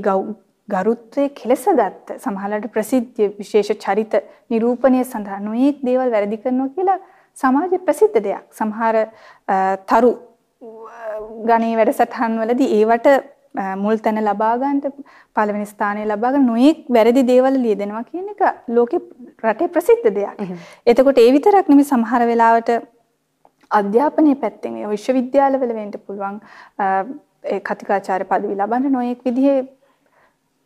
ගරුත්වයේ කෙලසගත්ත සමහරවිට ප්‍රසිද්ධ විශේෂ චරිත නිරූපණය සඳහා නොයෙක් දේවල් වැරදි කරනවා කියලා සමාජයේ ප්‍රසිද්ධ දෙයක්. සමහර තරු ගණේ වැඩසටහන් වලදී ඒවට මුල් තැන ලබා ගන්නට පළවෙනි ස්ථානය ලබා ගන්න නොයෙක් වැරදි දේවල් ලියදෙනවා කියන එක ලෝකේ රටේ ප්‍රසිද්ධ දෙයක්. එතකොට ඒ විතරක් නෙමෙයි සමහර වෙලාවට අධ්‍යාපනයේ පැත්තෙන් විශ්වවිද්‍යාලවල වෙන්න පුළුවන් ඒ කතිකාචාර්ය පදවි ලබන්න නොයෙක් විදිහේ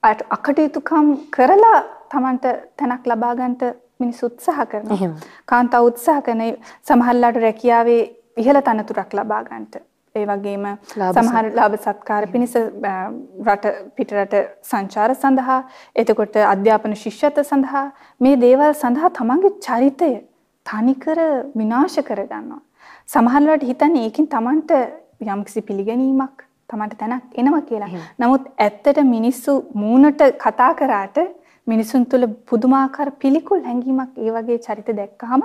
අකටයුතුකම් කරලා Tamanට තැනක් ලබා ගන්නට මිනිස්සු උත්සාහ කරනවා. කාන්තාව උත්සාහ කරන සමහරලාට රැකියාවේ ඉහළ තනතුරක් ලබා ගන්නට ඒ වගේම සමහර ලාභ සත්කාර පිණිස රට පිටරට සංචාර සඳහා එතකොට අධ්‍යාපන ශිෂ්‍යත්ව සඳහා මේ දේවල් සඳහා තමන්ගේ චරිතය තනිකර විනාශ කරගන්නවා. සමහරවිට හිතන්නේ ඒකෙන් තමන්ට යම්කිසි පිළිගැනීමක් තමන්ට තැනක් එනවා කියලා. නමුත් ඇත්තට මිනිස්සු මූණට කතා කරාට මිනිසුන් තුළ පුදුමාකාර පිළිකුල් හැඟීමක් ඒ වගේ චරිත දැක්කහම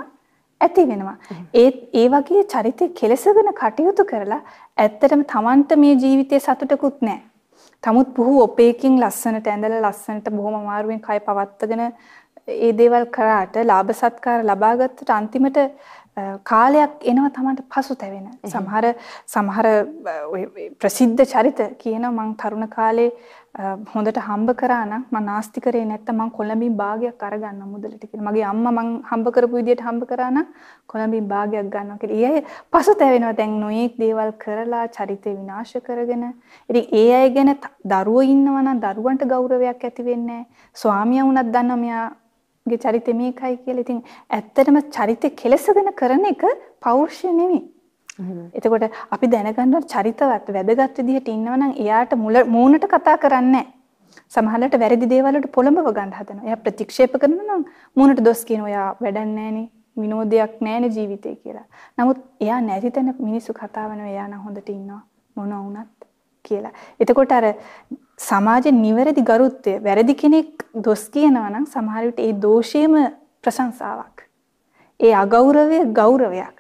ඇති වෙනවා. ඒත් ඒ වගේ චරිතය කෙලසගෙන කටයුතු කරලා ඇත්තටම Tamanට මේ ජීවිතේ සතුටකුත් නැහැ. තමුත් පුහු ඔපේකින් ලස්සනට ඇඳලා ලස්සනට බොහොම අමාරුවෙන් කය පවත්වාගෙන ඒ දේවල් කරාට ලාභ සත්කාර ලබාගත්තට අන්තිමට කාලයක් එනවා Tamanට පසුතැවෙන. සමහර සමහර ප්‍රසිද්ධ චරිත කියන මං තරුණ කාලේ හොඳට හම්බ කරා නම් මම නාස්ති කරේ නැත්තම් මං කොළඹින් භාගයක් අරගන්න මුදලට කියලා. මගේ අම්මා මං හම්බ කරපු විදියට හම්බ කරා නම් කොළඹින් භාගයක් ගන්නවා කියලා. ඒ අය පසුතැවෙනවා දැන් නොයේක් දේවල් කරලා චරිතය විනාශ කරගෙන. ඉතින් ඒ අය ගැන දරුවෝ ඉන්නවා නම් දරුවන්ට ගෞරවයක් ඇති වෙන්නේ නැහැ. ස්වාමියා වුණත් දන්නවා මෙයාගේ චරිතය මේකයි කියලා. ඉතින් ඇත්තටම චරිතය කෙලසගෙන කරන එක පෞරුෂය නෙමෙයි. එතකොට අපි දැනගන්න චරිතවත් වැදගත් විදිහට ඉන්නවනම් එයාට මූණට කතා කරන්නේ සමහරවිට වැරදි දේවල් වලට පොළඹව ගන්න හදනවා. එයා ප්‍රතික්ෂේප කරනවා නම් මූණට දොස් කියනවා. එයා වැඩක් නැහනේ. විනෝදයක් නැහනේ ජීවිතේ කියලා. නමුත් එයා නැති තැන මිනිස්සු කතා වෙනවා. එයා නම් හොඳට ඉන්නවා. මොනවා වුණත් කියලා. එතකොට අර සමාජේ නිවැරදි ගරුත්වය වැරදි කෙනෙක් දොස් කියනවා නම් සමහර විට ඒ දෝෂයේම ප්‍රශංසාවක්. ඒ අගෞරවය ගෞරවයක්.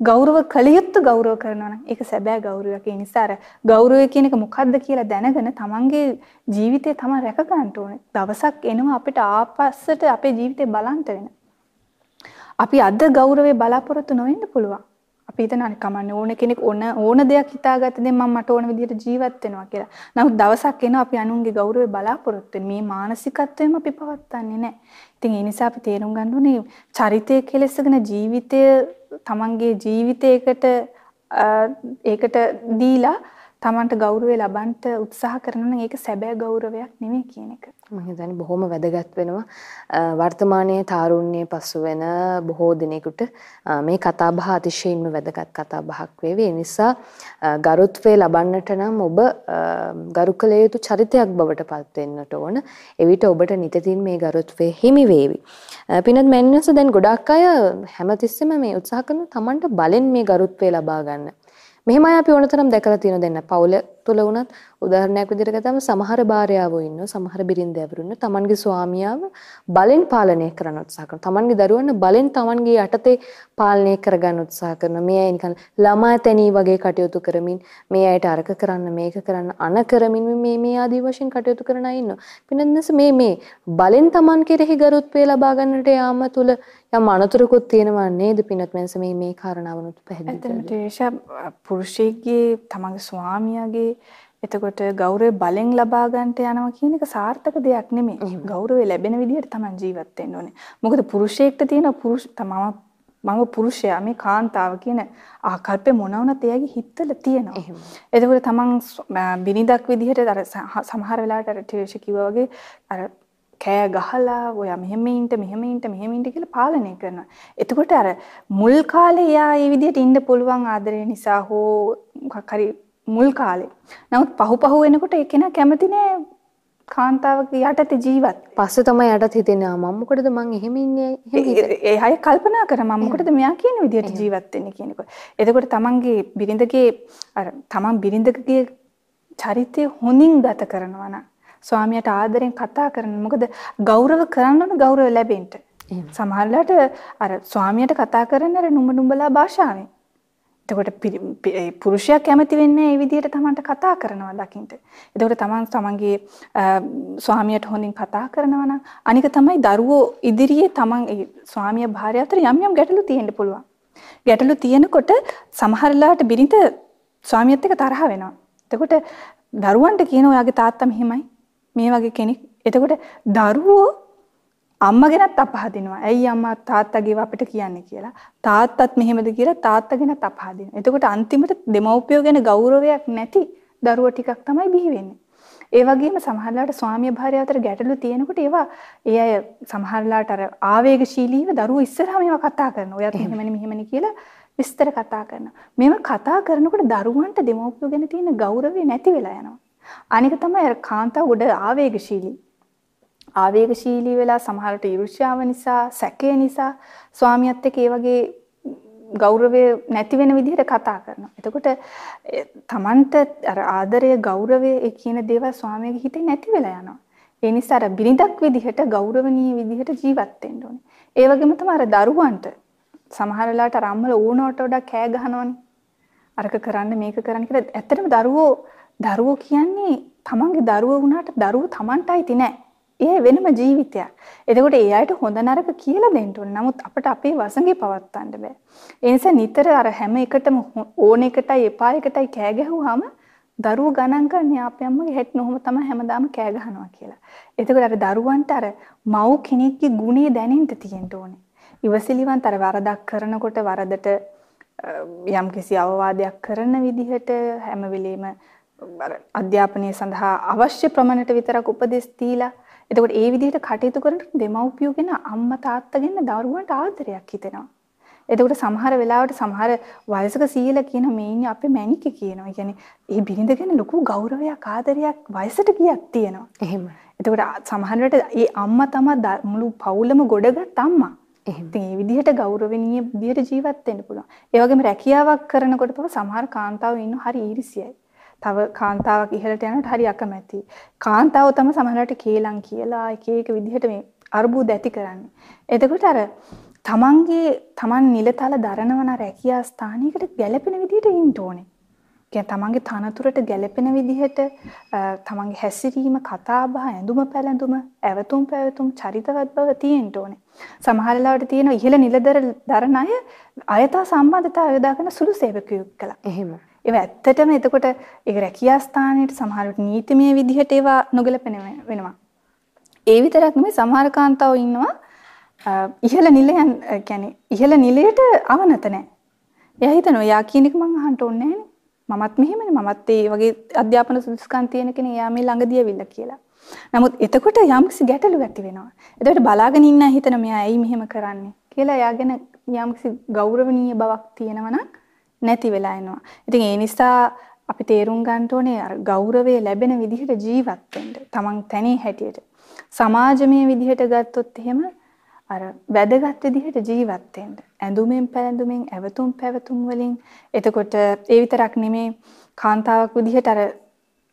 ගෞරව කළ යුත්තේ ගෞරව කරනවා නම් ඒක සැබෑ ගෞරවයක්. ඒ නිසා අර ගෞරවය කියන එක මොකද්ද කියලා දැනගෙන තමන්ගේ ජීවිතේ තමන් රැක ගන්න ඕනේ. දවසක් එනවා අපිට ආපස්සට අපේ ජීවිතේ බලන්න වෙන. අපි අද ගෞරවේ බලාපොරොත්තු නොවෙන්න පුළුවන්. අපි හිතන අනික කමන්නේ ඕන කෙනෙක් ඕන ඕන දෙයක් හිතාගත්ත දැන් මම මට ඕන විදිහට ජීවත් වෙනවා කියලා. නමුත් දවසක් එනවා අපි අනුන්ගේ ගෞරවය බලාපොරොත්තු මේ මානසිකත්වයම අපි පවත්න්නේ නැහැ. ඉතින් ඒ නිසා අපි තේරුම් ගන්න ඕනේ චරිතය කෙලෙසගෙන ජීවිතය තමන්ගේ ජීවිතයකට ඒකට දීලා තමන්ට ගෞරවය ලබන්න උත්සාහ කරනවා නම් ඒක සැබෑ ගෞරවයක් නෙමෙයි කියන එක. මම හිතන්නේ බොහොම වැදගත් වෙනවා වර්තමානයේ තාරුණ්‍යයේ පසු වෙන බොහෝ දිනෙකට මේ කතා බහ අතිශයින්ම වැදගත් කතා බහක් වේවි. ඒ නිසා ගරුත්වය ලබන්නට නම් ඔබ ගරු කළ යුතු චරිතයක් බවට පත් වෙන්නට ඕන. එවිට ඔබට නිතින් මේ ගරුත්වය හිමි වේවි. පිනත් මැන්නස දැන් ගොඩක් අය හැමතිස්සෙම මේ උත්සාහ කරන තමන්ට බලෙන් මේ ගරුත්වය ලබා ගන්න. මෙහෙමයි අපි ඕනතරම් දැකලා තියෙන දෙන්න. පවුල තුල වුණත් උදාහරණයක් විදිහට ගත්තම සමහර භාර්යාවෝ ඉන්නවා, සමහර බිරින්දෑවරු ඉන්නවා. තමන්ගේ ස්වාමියාව බලෙන් පාලනය කරන්න උත්සාහ කරනවා. තමන්ගේ දරුවන්ව බලෙන් තමන්ගේ යටතේ පාලනය කරගන්න උත්සාහ කරනවා. මේ අය නිකන් ළමා තැනී වගේ කටයුතු කරමින්, මේ අයට අරක කරන්න, මේක කරන්න, අන කරමින් මේ මේ ආදී වශයෙන් කටයුතු කරන අය ඉන්නවා. පින්නන්නස මේ මේ බලෙන් තමන් කෙරෙහි ගරුත්වය ලබා ගන්නට යාම තුල යම් අනතුරකුත් තියෙනවා නේද පින්නත් මෙන්ස මේ මේ කාරණාවනුත් පැහැදිලි කරනවා. එතන ටේෂා පුරුෂයෙක්ගේ තමන්ගේ ස්වාමියාගේ එතකොට ගෞරවය බලෙන් ලබා ගන්නට යනවා කියන එක සාර්ථක දෙයක් නෙමෙයි. ගෞරවය ලැබෙන විදිහට තමයි ජීවත් වෙන්න ඕනේ. මොකද පුරුෂයෙක්ට තියෙන පුරුෂ තමම මම පුරුෂයා මේ කාන්තාව කියන ආකල්පය මොන වුණත් එයාගේ හිතවල තියෙනවා. එතකොට තමන් බිනිදක් විදිහට අර සමහර වෙලාවට අර ටිරේෂ කිව්වා වගේ අර කෑ ගහලා ඔයා මෙහෙම ඉන්න මෙහෙම ඉන්න මෙහෙම ඉන්න කියලා පාලනය කරනවා. එතකොට අර මුල් කාලේ එයා මේ විදිහට ඉන්න පුළුවන් ආදරය නිසා හෝ මොකක් හරි මුල් කාලේ. නමුත් පහු පහු වෙනකොට ඒ කෙනා කැමති නෑ කාන්තාවක යටතේ ජීවත්. පස්සේ තමයි යටත් හිතෙන්නේ ආ මම මොකටද මං එහෙම ඉන්නේ ඒ අය කල්පනා කර මම මොකටද මෙයා කියන විදිහට ජීවත් වෙන්නේ කියනකොට. එතකොට තමන්ගේ බිරිඳගේ අර තමන් බිරිඳගේ චරිතය හොඳින් ගත කරනවා නම් ස්වාමියාට ආදරෙන් කතා කරන මොකද ගෞරව කරන්න ඕන ගෞරව ලැබෙන්න. සමහරවිට අර ස්වාමියාට කතා කරන්න අර නුඹ නුඹලා භාෂාවෙන්. එතකොට පුරුෂයා කැමති වෙන්නේ මේ විදිහට තමන්ට කතා කරනවා දකින්න. එතකොට තමන් තමන්ගේ ස්වාමියාට හොඳින් කතා කරනවා නම් අනික තමයි දරුවෝ ඉදිරියේ තමන් ස්වාමියා භාර්යාව අතර යම් යම් ගැටලු තියෙන්න පුළුවන්. ගැටලු තියෙනකොට සමහරලාට බිරිඳ ස්වාමියාත් එක්ක තරහ වෙනවා. එතකොට දරුවන්ට කියන ඔයාගේ තාත්තා මෙහෙමයි මේ වගේ කෙනෙක්. එතකොට දරුවෝ අම්මා ගැනත් අපහදිනවා. ඇයි අම්මා තාත්තගේව අපිට කියන්නේ කියලා. තාත්තත් මෙහෙමද කියලා තාත්තා ගැනත් අපහදිනවා. එතකොට අන්තිමට දෙමව්පියෝ ගැන ගෞරවයක් නැති දරුවෝ ටිකක් තමයි බිහි වෙන්නේ. ඒ වගේම සමහරලාට ස්වාමිය භාර්යාව අතර ගැටලු තියෙනකොට ඒවා ඒ අය සමහරලාට අර ආවේගශීලීව දරුවෝ ඉස්සරහම ඒවා කතා කරනවා. ඔයත් මෙහෙමනේ මෙහෙමනේ කියලා විස්තර කතා කරනවා. මේවා කතා කරනකොට දරුවන්ට දෙමව්පියෝ ගැන තියෙන ගෞරවය නැති වෙලා යනවා. අනික තමයි අර කාන්තාව ගොඩ ආවේගශීලී. ආවේගශීලී වෙලා සමහරට ඊර්ෂ්‍යාව නිසා, සැකය නිසා ස්වාමියාත් එක්ක ඒ වගේ ගෞරවය නැති වෙන විදිහට කතා කරනවා. එතකොට Tamanට අර ආදරය, ගෞරවය ඒ කියන දේවල් ස්වාමියාගේ හිතේ නැති වෙලා යනවා. ඒ නිසා අර බිරිඳක් විදිහට ගෞරවනීය විදිහට ජීවත් වෙන්න ඕනේ. ඒ වගේම තමයි අර දරුවන්ට සමහර වෙලාවට අර අම්මලා ඕනවට වඩා කෑ ගහනවනේ. අරක කරන්න මේක කරන්න කියලා. ඇත්තටම දරුවෝ දරුවෝ කියන්නේ තමන්ගේ දරුවෝ වුණාට දරුවෝ තමන්ට අයිති නෑ. ඒ වෙනම ජීවිතයක්. එතකොට ඒ අයට හොඳ නරක කියලා දෙන්න ඕනේ. නමුත් අපිට අපේ වසඟේ පවත්වන්න බෑ. ඒ නිසා නිතර අර හැම එකටම ඕන එකටයි එපා එකටයි කෑ ගැහුවාම දරුවෝ ගණන් ගන්න අපේ අම්මගේ හෙට් නොහොම තමයි හැමදාම කෑ ගහනවා කියලා. එතකොට අර දරුවන්ට අර මව් කෙනෙක්ගේ ගුණය දැනෙන්න තියෙන්න ඕනේ. ඉවසිලිවන්ත අර වරදක් කරනකොට වරදට යම්කිසි අවවාදයක් කරන විදිහට හැම වෙලෙම අධ්‍යාපනය සඳහා අවශ්‍ය ප්‍රමාණයට විතරක් උපදෙස් දීලා එතකොට ඒ විදිහට කටයුතු කරන දෙමව්පියෝ ගැන අම්මා තාත්තා ගැන දරුවන්ට ආදරයක් හිතෙනවා. එතකොට සමහර වෙලාවට සමහර වයසක සීල කියන මේ ඉන්නේ අපේ මැනිකේ කියනවා. කියන්නේ ඒ බිරිඳ ගැන ලොකු ගෞරවයක් ආදරයක් වයසට ගියක් තියෙනවා. එහෙම. එතකොට සමහරවිට ඒ අම්මා තමයි මුළු පවුලම ගොඩගත් අම්මා. ඉතින් මේ විදිහට ගෞරවණීය විදිහට ජීවත් වෙන්න පුළුවන්. ඒ වගේම රැකියාවක් කරනකොට පව සමහර කාන්තාවෝ ඉන්න හරි ඊර්ෂ්‍යයි. තව කාන්තාවක් ඉහළට යනකොට හරි අකමැති. කාන්තාව තම සමහරවිට කේලම් කියලා එක එක විදිහට මේ අරුබුද ඇති කරන්නේ. එතකොට අර තමන්ගේ තමන් නිලතල දරනවන රැකියා ස්ථානයකට ගැළපෙන විදිහට ඉන්න ඕනේ. කියන්නේ තමන්ගේ තනතුරට ගැළපෙන විදිහට තමන්ගේ හැසිරීම, කතාබහ, ඇඳුම පැළඳුම, ඇවතුම් පැවතුම්, චරිතවත් බව තියෙන්න ඕනේ. සමහර ලාවට තියෙන ඉහළ නිලදර දරන අය අයථා සම්බන්ධතාවය යොදාගෙන සුළු සේවකයෙක් කළා. එහෙම. ඒවා ඇත්තටම එතකොට ඒක රැකියා ස්ථානයේ සමහරවිට නීතිමය විදිහට ඒවා නොගැලපෙන වෙනවා. ඒ විතරක් නෙමෙයි සමහර කාන්තාවෝ ඉන්නවා ඉහළ නිලයන් කියන්නේ ඉහළ නිලයට අවනත නැහැ. එයා හිතනවා යා කියන එක මං අහන්න ඕනේ නැහැ මමත් මෙහෙමනේ මමත් ඒ වගේ අධ්‍යාපන සුදුසුකම් තියෙන කෙනෙක් එයා මේ ළඟදී ඇවිල්ලා කියලා. නමුත් එතකොට යම්කිසි ගැටලු ඇති වෙනවා. එතකොට බලාගෙන ඉන්න හිතන මෙයා ඇයි මෙහෙම කරන්නේ කියලා එයාගෙන යම්කිසි ගෞරවනීය බවක් තියෙනවා නම් නැති වෙලා එනවා. ඉතින් ඒ නිසා අපි තේරුම් ගන්න ඕනේ අර ගෞරවය ලැබෙන විදිහට ජීවත් වෙන්න. තමන් තැනේ හැටියට. සමාජමය විදිහට ගත්තොත් එහෙම අර වැදගත් විදිහට ජීවත් වෙන්න. ඇඳුමෙන් පැළඳුමෙන් ඇවතුම් පැවතුම් වලින් එතකොට ඒ විතරක් නෙමේ කාන්තාවක් විදිහට අර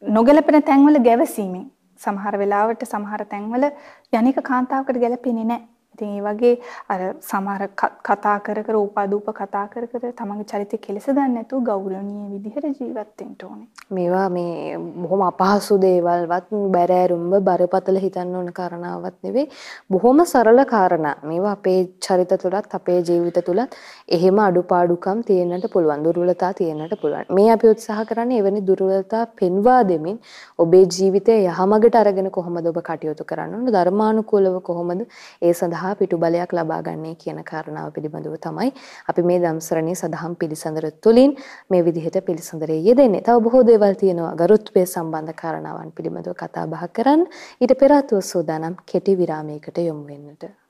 නොගැලපෙන තැන්වල ගැවසීමෙන් සමහර වෙලාවට සමහර තැන්වල යන්නේක කාන්තාවකට ගැලපෙන්නේ නැහැ. ඉතින් ඒ වගේ අර සමහර කතා කර කර උපාදූප කතා කර කර තමන්ගේ චරිතය කෙලස ගන්න නැතුව ගෞරවනීය විදිහට ජීවත් වෙන්න ඕනේ. මේවා මේ බොහොම අපහසු දේවල්වත් බැරෑරුම්ව බරපතල හිතන්න ඕන කාරණාවක් නෙවෙයි. බොහොම සරල කාරණා. මේවා අපේ චරිත තුලත් අපේ ජීවිත තුලත් එහෙම අඩුපාඩුකම් තියෙන්නට පුළුවන්. දුර්වලතා තියෙන්නට පුළුවන්. මේ අපි උත්සාහ කරන්නේ එවැනි දුර්වලතා පෙන්වා දෙමින් ඔබේ ජීවිතය යහමගට අරගෙන කොහොමද ඔබ කටයුතු කරන්න ඕන ධර්මානුකූලව කොහොමද ඒ සඳහා සඳහා පිටුබලයක් ලබා ගන්නේ කියන කාරණාව පිළිබඳව තමයි අපි මේ ධම්සරණේ සදහම් පිළිසඳර තුලින් මේ විදිහට පිළිසඳරේ යෙදෙන්නේ. තව බොහෝ දේවල් තියෙනවා ගරුත්වය සම්බන්ධ කාරණාවන් පිළිබඳව කතා බහ කරන්න. ඊට පෙර ආතුව සූදානම් කෙටි විරාමයකට යොමු වෙන්නට.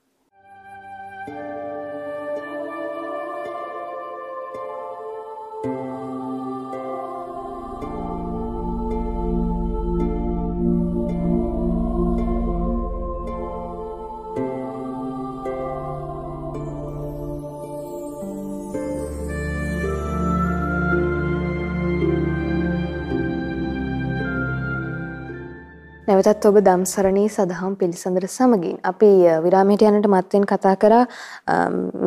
නැවතත් ඔබ දම්සරණී සදහම් පිළිසඳර සමගින්. අපි විරාමයට යනට මත්තෙන් කතා කරා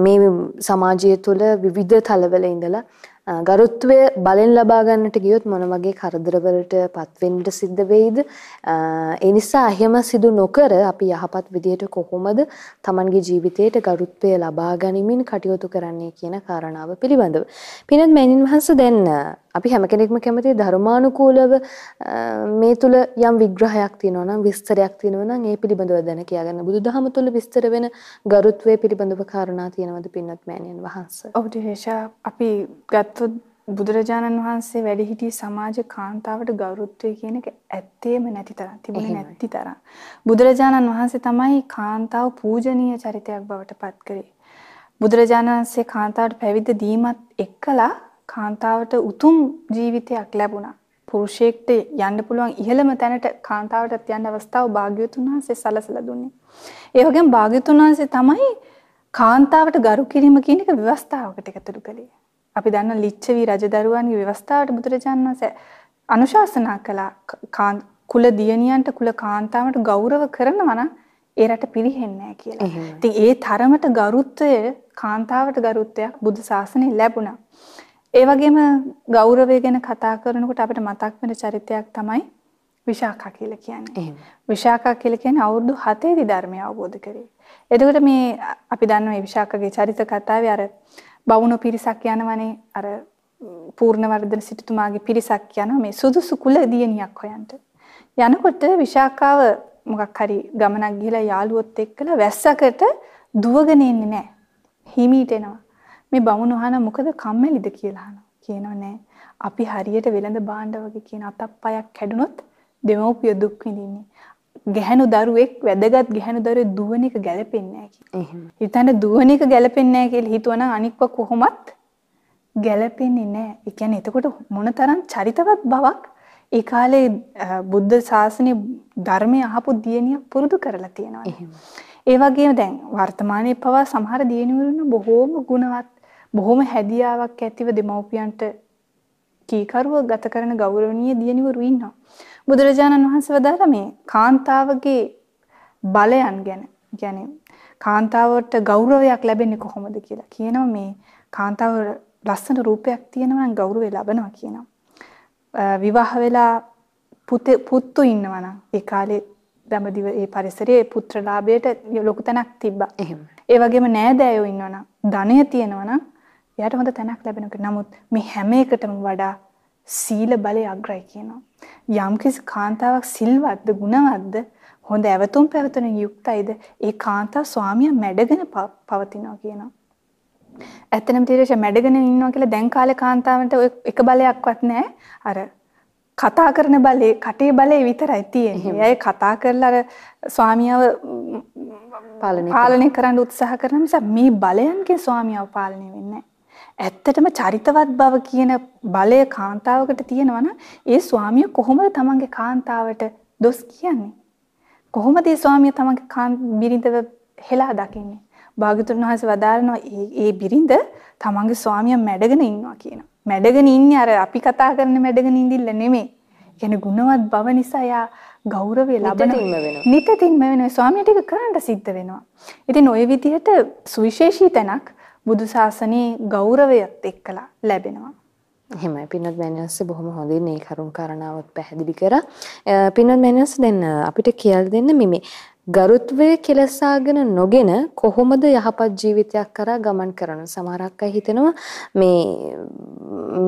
මේ සමාජය තුළ විවිධ තලවල ඉඳලා ගරුත්වය බලෙන් ලබා ගන්නට ගියොත් මොන වගේ කරදරවලට පත්වෙන්නට සිද්ධ වෙයිද? ඒ නිසා එහෙම සිදු නොකර අපි යහපත් විදියට කොහොමද Tamanගේ ජීවිතයට ගරුත්වය ලබා ගනිමින් කටයුතු කරන්නේ කියන කාරණාව පිළිබඳව. පිනත් මෑණින් වහන්සේ දැන් අපි හැම කෙනෙක්ම කැමති ධර්මානුකූලව මේ තුල යම් විග්‍රහයක් තියෙනවා නම් විස්තරයක් තියෙනවා නම් ඒ පිළිබඳව දැන කියාගන්න බුදුදහම තුල විස්තර වෙන ගරුත්වය පිළිබඳව කාරණා තියෙනවද පින්වත් මෑණියන් වහන්සේ? ඔව් අපි ගත් ගත්තොත් බුදුරජාණන් වහන්සේ වැඩ සිටි සමාජ කාන්තාවට ගෞරවත්වය කියන එක ඇත්තේම නැති තරම් තිබුණේ නැති තරම්. බුදුරජාණන් වහන්සේ තමයි කාන්තාව පූජනීය චරිතයක් බවට පත් කරේ. බුදුරජාණන් වහන්සේ කාන්තාවට පැවිද්ද දීමත් එක්කලා කාන්තාවට උතුම් ජීවිතයක් ලැබුණා. පුරුෂයෙක්ට යන්න පුළුවන් ඉහළම තැනට කාන්තාවටත් යන්න අවස්ථාව භාග්‍යවතුන් වහන්සේ සලසලා දුන්නේ. ඒ වගේම භාග්‍යවතුන් වහන්සේ තමයි කාන්තාවට ගරු කිරීම කියන එක ව්‍යවස්ථාවකට එකතු කළේ. අපි දන්න ලිච්ඡවි රජදරුවන්ගේ ව්‍යවස්ථාවට බුදුරජාණන් වහන්සේ අනුශාසනා කළා කුල දියණියන්ට කුල කාන්තාවට ගෞරව කරනවා නම් ඒ රට පිරිහෙන්නේ නැහැ කියලා. ඉතින් ඒ තරමට ගරුත්වය කාන්තාවට ගරුත්වයක් බුදු සාසනය ලැබුණා. ඒ වගේම ගෞරවය ගැන කතා කරනකොට අපිට මතක් වෙන චරිතයක් තමයි විශාඛා කියලා කියන්නේ. විශාඛා කියලා කියන්නේ අවුරුදු 7 දී ධර්මය අවබෝධ කරේ. එතකොට මේ අපි දන්න මේ විශාඛගේ චරිත කතාවේ අර බවුණු පිරිසක් යනවනේ අර පූර්ණවර්ධන සිටුතුමාගේ පිරිසක් යන මේ සුදුසු කුල දියණියක් හොයන්ට. යනකොට විශාකාව මොකක් හරි ගමනක් ගිහලා යාළුවොත් එක්කලා වැස්සකට දුවගෙන එන්නේ නැහැ. හිමීට එනවා. මේ බමුණු අහන මොකද කම්මැලිද කියලා අහනවා. කියනවා නෑ. අපි හරියට වෙළඳ භාණ්ඩ වගේ කියන අතප්පයක් කැඩුනොත් දෙමව්පිය දුක් විඳින්නේ. ගැහැණු දරුවෙක් වැදගත් ගැහැණු දරුවෙක් දුවන එක ගැලපෙන්නේ නැහැ කියලා. හිතන්න දුවන එක ගැලපෙන්නේ නැහැ කියලා හිතුවනම් අනික්ව කොහොමත් ගැලපෙන්නේ නැහැ. ඒ කියන්නේ එතකොට මොනතරම් චරිතවත් බවක් ඒ කාලේ බුද්ධ ශාසනයේ ධර්මය අහපු දියණියක් පුරුදු කරලා තියෙනවා. ඒ වගේම දැන් වර්තමානයේ පවා සමහර දියණිවරුන් බොහෝම ගුණවත් බොහොම හැදියාවක් ඇතිව දෙමව්පියන්ට කීකරුව ගත කරන ගෞරවනීය දියණිවරු ඉන්නවා. බුදුරජාණන් වහන්සේ වදාළ මේ කාන්තාවගේ බලයන් ගැන කියන්නේ කාන්තාවට ගෞරවයක් ලැබෙන්නේ කොහොමද කියලා. කියනවා මේ කාන්තාව ලස්සන රූපයක් තියෙනවා නම් ගෞරවය ලබනවා කියනවා. විවාහ වෙලා පුත්තු ඉන්නවා නම් ඒ කාලේ දඹදිව ඒ පරිසරයේ පුත්‍රලාභයට ලොකු තැනක් තිබ්බා. එහෙම. ඒ වගේම නෑදෑයෝ ඉන්නවනම් ධනය තියෙනවා නම් එයාට හොඳ තැනක් ලැබෙනවා. නමුත් මේ හැම එකටම වඩා සීල බලය අග්‍රයි කියනවා. යම්කිසි කාන්තාවක් සිල්වත්ද ගුණවත්ද හොඳ ඇවතුම් පැවතුම් යුක්තයිද ඒ කාන්තාව ස්වාමියා මැඩගෙන පවතිනවා කියනවා. ඇත්තටම තීරේෂ මැඩගෙන ඉන්නවා කියලා දැන් කාලේ කාන්තාවන්ට එක බලයක්වත් නැහැ. අර කතා කරන බලේ කටේ බලේ විතරයි තියෙන්නේ. අය කතා කරලා අර ස්වාමියාව පාලනය කරන්න උත්සාහ කරන නිසා මේ බලයන්ගෙන් ස්වාමියාව පාලනය වෙන්නේ ඇත්තටම චරිතවත් බව කියන බලය කාන්තාවකට තියෙනවා නම් ඒ ස්වාමියා කොහොමද තමන්ගේ කාන්තාවට දොස් කියන්නේ? කොහොමද ඒ ස්වාමියා තමන්ගේ බිරිඳව හෙලා දකින්නේ? භාගතුන් වහන්සේ වදාරනවා ඒ බිරිඳ තමන්ගේ ස්වාමියා මැඩගෙන ඉන්නවා කියනවා. මැඩගෙන ඉන්නේ අර අපි කතා කරන මැඩගෙන ඉඳිල්ල නෙමෙයි. කියන්නේ ගුණවත් බව නිසා යා ගෞරවය ලබන නිතින්ම වෙනවා. ස්වාමියාට ඒක කරන්න සිද්ධ වෙනවා. ඉතින් ওই විදිහට සුවිශේෂී තැනක් බුදු ශාසනයේ ගෞරවයත් එක්කලා ලැබෙනවා. එහෙමයි පින්වත් මෑණියන්සේ බොහොම හොඳින් මේ කරුණ කාරණාවත් පැහැදිලි කරා. පින්වත් මෑණියන්ස් දැන් අපිට කියලා දෙන්න මේ ගරුත්වය කෙලසාගෙන නොගෙන කොහොමද යහපත් ජීවිතයක් කරා ගමන් කරන සමහරක් අය හිතනවා මේ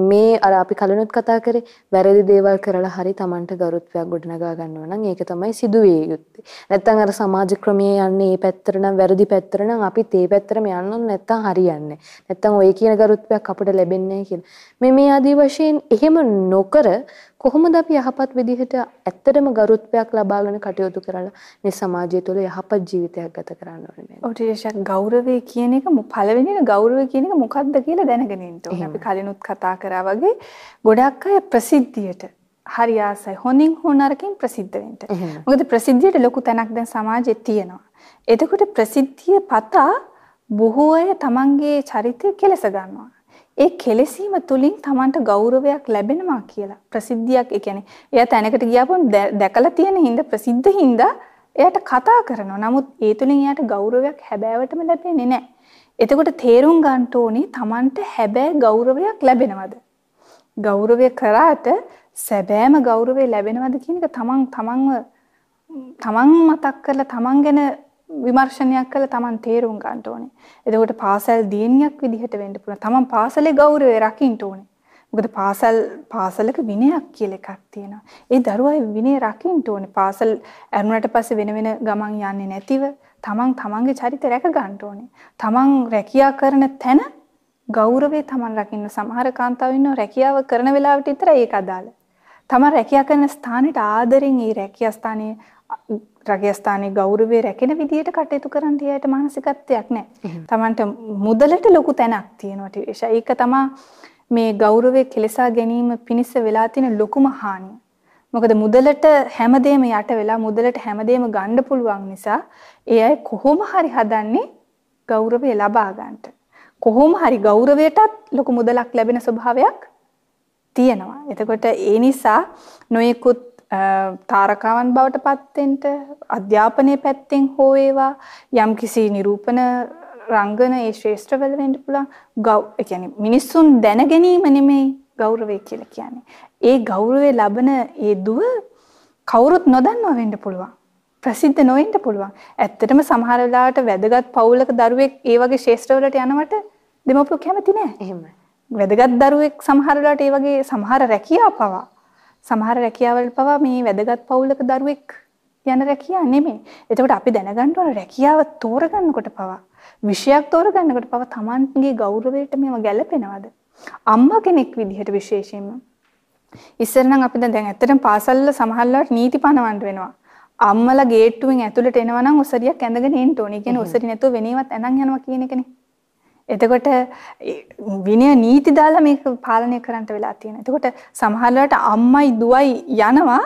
මේ අර අපි කලිනුත් කතා කරේ වැරදි දේවල් කරලා හරි Tamanට ගරුත්වයක් ගොඩනගා ගන්නවා නම් ඒක තමයි සිදුවේ යුත්තේ. නැත්තම් අර සමාජ ක්‍රමයේ යන්නේ මේ පැත්තට නම් වැරදි පැත්තට නම් අපිත් ඒ පැත්තටම යන්න ඕන නැත්තම් හරියන්නේ. නැත්තම් ඔය කියන ගරුත්වයක් අපිට ලැබෙන්නේ නැහැ කියලා. මේ මේ ආදී වශයෙන් එහෙම නොකර කොහොමද අපි යහපත් විදිහට ඇත්තටම ගරුත්වයක් ලබාගෙන කටයුතු කරලා මේ සමාජය තුළ යහපත් ජීවිතයක් ගත කරන්න ඕනේ. ඔව් ටිකක් ගෞරවය කියන එක පළවෙනිම ගෞරවය කියන එක මොකක්ද කියලා දැනගෙන ඉන්න ඕනේ. අපි කලිනුත් කතා කරා වගේ ගොඩක් අය ප්‍රසිද්ධියට හරි ආසයි. හොඳින් හෝ නරකින් ප්‍රසිද්ධ වෙන්න. මොකද ප්‍රසිද්ධියට ලොකු තැනක් දැන් සමාජයේ තියෙනවා. එතකොට ප්‍රසිද්ධිය පතා බොහෝ අය තමන්ගේ චරිතය කෙලස ගන්නවා. ඒ කෙලෙසීම තුලින් Tamanට ගෞරවයක් ලැබෙනවා කියලා. ප්‍රසිද්ධියක් ඒ කියන්නේ එයා තැනකට ගියාපොන් දැකලා තියෙන හින්දා ප්‍රසිද්ධ හින්දා එයාට කතා කරනවා. නමුත් ඒ තුලින් එයාට ගෞරවයක් හැබෑවටම ලැබෙන්නේ නැහැ. එතකොට තේරුම් ගන්න ඕනේ Tamanට හැබෑ ගෞරවයක් ලැබෙනවද? ගෞරවය කරාට සැබෑම ගෞරවය ලැබෙනවද කියන එක තමන් තමන්ව තමන් මතක් කරලා තමන් ගැන විමර්ශනයක් කළා Taman තේරුම් ගන්න ඕනේ. එතකොට පාසල් දියණියක් විදිහට වෙන්න පුළුවන්. Taman පාසලේ ගෞරවය රකින්න ඕනේ. මොකද පාසල් පාසලක විනයක් කියලා එකක් තියෙනවා. ඒ දරුවා විනය රකින්න ඕනේ. පාසල් ඇරුණට පස්සේ වෙන වෙන ගමන් යන්නේ නැතිව තමන් තමන්ගේ චරිත රැක ගන්න ඕනේ. තමන් රැකියා කරන තැන ගෞරවය තමන් රකින්න සමහර කාන්තාවෝ ඉන්නවා රැකියාව කරන වෙලාවට විතරයි ඒක අදාළ. තමන් රැකියා කරන ස්ථානෙට ආදරෙන් ඒ රැකියා ස්ථානයේ රගස්ථානයේ ගෞරවය රැකෙන විදිහට කටයුතු කරන්න තියායට මානසිකත්වයක් නැහැ. Tamanට මුදලට ලොකු තැනක් තියෙනවා ටිවේෂ. ඒක තමයි මේ ගෞරවය කෙලසා ගැනීම පිණිස වෙලා තියෙන ලොකුම හානිය. මොකද මුදලට හැමදේම යට වෙලා මුදලට හැමදේම ගන්න පුළුවන් නිසා ඒ අය කොහොම හරි හදන්නේ ගෞරවය ලබා ගන්නට. කොහොම හරි ගෞරවයටත් ලොකු මුදලක් ලැබෙන ස්වභාවයක් තියෙනවා. එතකොට ඒ නිසා නොයෙකුත් තාරකාවන් බවට පත්වෙන්න අධ්‍යාපනයේ පැත්තෙන් හෝ ඒවා යම්කිසි නිරූපණ රංගන ඒ ශ්‍රේෂ්ඨවල වෙන්න පුළුවන් ගෞ ඒ කියන්නේ මිනිස්සුන් දැන ගැනීම නෙමෙයි ගෞරවය කියලා කියන්නේ. ඒ ගෞරවය ලබන ඒ දුව කවුරුත් නොදන්නවා වෙන්න පුළුවන්. ප්‍රසිද්ධ නොවෙන්න පුළුවන්. ඇත්තටම සමහර වෙලාවට වැදගත් පවුලක දරුවෙක් ඒ වගේ ශේෂ්ඨවලට යනවට දෙමව්පියෝ කැමති නෑ. එහෙමයි. වැදගත් දරුවෙක් සමහර වෙලාවට ඒ වගේ සමහර රැකියාව පවා සමහර රැකියාවල් පවා මේ වැදගත් පවුලක දරුවෙක් යන රැකියාව නෙමෙයි. එතකොට අපි දැනගන්න ඕන රැකියාව තෝරගන්නකොට පවා විෂයක් තෝරගන්නකොට පවා Tamanගේ ගෞරවයට මේව ගැළපෙනවද? අම්මා කෙනෙක් විදිහට විශේෂයෙන්ම ඉස්සර නම් අපි දැන් ඇත්තටම පාසල්වල සමහරවිට නීති පනවන්න වෙනවා. අම්මලා ගේට්ටුවෙන් ඇතුළට එනවා නම් ඔසරියක් ඇඳගෙන එන්න ඕනේ. කියන්නේ ඔසරි නැතුව වෙනේවත් ඇඳන් යනවා කියන එකනේ. එතකොට විනය නීති දාලා මේක පාලනය කරන්න වෙලා තියෙනවා. එතකොට සමහරවිට අම්මයි දුවයි යනවා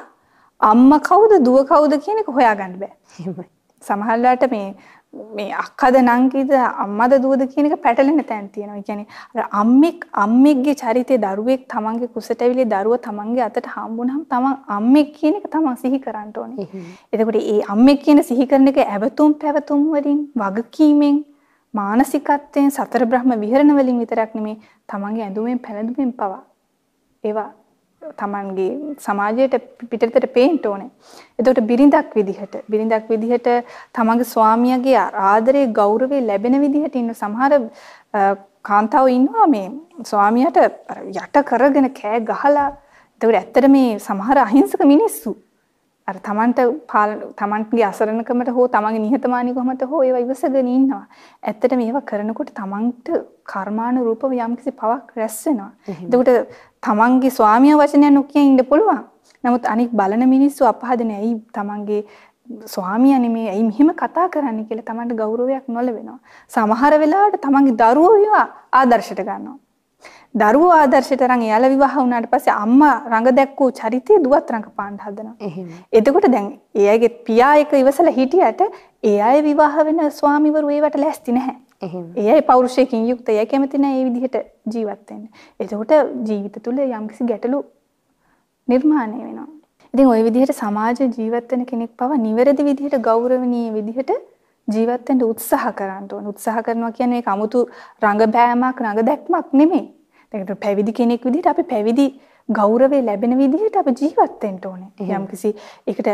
අම්මා කවුද දුව කවුද කියන එක හොයාගන්න බෑ. සමහරවිට මේ මේ අක්කද නංගිද අම්මද දුවද කියන එක පැටලෙන තැන් තියෙනවා. ඒ කියන්නේ අර අම්මෙක් අම්මෙක්ගේ චරිතය දරුවෙක් තමන්ගේ කුසට ඇවිලේ දරුව තමන්ගේ අතට හම්බුනහම තමන් අම්මෙක් කියන එක තමන් සිහි කරන්න ඕනේ. එතකොට මේ අම්මෙක් කියන සිහි කරන එක ඇවතුම් පැවතුම් වලින් වගකීමෙන් මානසිකත්වයෙන් සතර බ්‍රහ්ම විහරණ වලින් විතරක් නෙමේ තමන්ගේ ඇඳුමෙන් පැළඳුමෙන් පවා ඒවා තමන්ගේ සමාජයට පිටතට පේන්න ඕනේ. එතකොට බිරිඳක් විදිහට බිරිඳක් විදිහට තමන්ගේ ස්වාමියාගේ ආදරේ ගෞරවය ලැබෙන විදිහට ඉන්න සමහර කාන්තාවෝ ඉන්නවා මේ ස්වාමියාට යට කරගෙන කෑ ගහලා එතකොට ඇත්තට මේ සමහර අහිංසක මිනිස්සු අර තමන්ට තමන්ගේ අසරණකමට හෝ තමන්ගේ නිහතමානීකමට හෝ ඒවා ඉවසගෙන ඉන්නවා. ඇත්තට මේවා කරනකොට තමන්ට කර්මානුරූපව යම්කිසි පවක් රැස් වෙනවා. එතකොට තමන්ගේ ස්වාමියා වචනයක් නොකිය ඉන්න පුළුවන්. නමුත් අනික් බලන මිනිස්සු අපහදනේ ඇයි තමන්ගේ ස්වාමියා නෙමේ ඇයි මෙහෙම කතා කරන්නේ කියලා තමන්ට ගෞරවයක් නොලැබෙනවා. සමහර වෙලාවට තමන්ගේ දරුවෝ ඒවා ආදර්ශයට ගන්නවා. දරුවෝ ආදර්ශයට අරන් එයාලා විවාහ වුණාට පස්සේ අම්මා රඟ දැක්කෝ චරිතය දුවත් රඟපාන්න හදනවා. එතකොට දැන් ඒ අයගේ පියා එක ඉවසලා හිටියට ඒ අය විවාහ වෙන ස්වාමිවරු ඒවට ලැස්ති නැහැ. ඒ අය පෞරුෂයකින් යුක්ත ඒ කැමති නැහැ මේ විදිහට ජීවත් වෙන්න. එතකොට ජීවිත තුල යම්කිසි ගැටලු නිර්මාණය වෙනවා. ඉතින් ওই විදිහට සමාජ ජීවත් වෙන කෙනෙක් පවා නිවැරදි විදිහට ගෞරවණීය විදිහට ජීවත් වෙන්න උත්සාහ කරන්න ඕන. උත්සාහ කරනවා කියන්නේ ඒක 아무තු රඟපෑමක් රඟ දැක්මක් නෙමෙයි. ඒකට පැවිදි කෙනෙක් විදිහට අපි පැවිදි ගෞරවය ලැබෙන විදිහට අපි ජීවත් වෙන්න ඕනේ. යම්කිසි ඒකට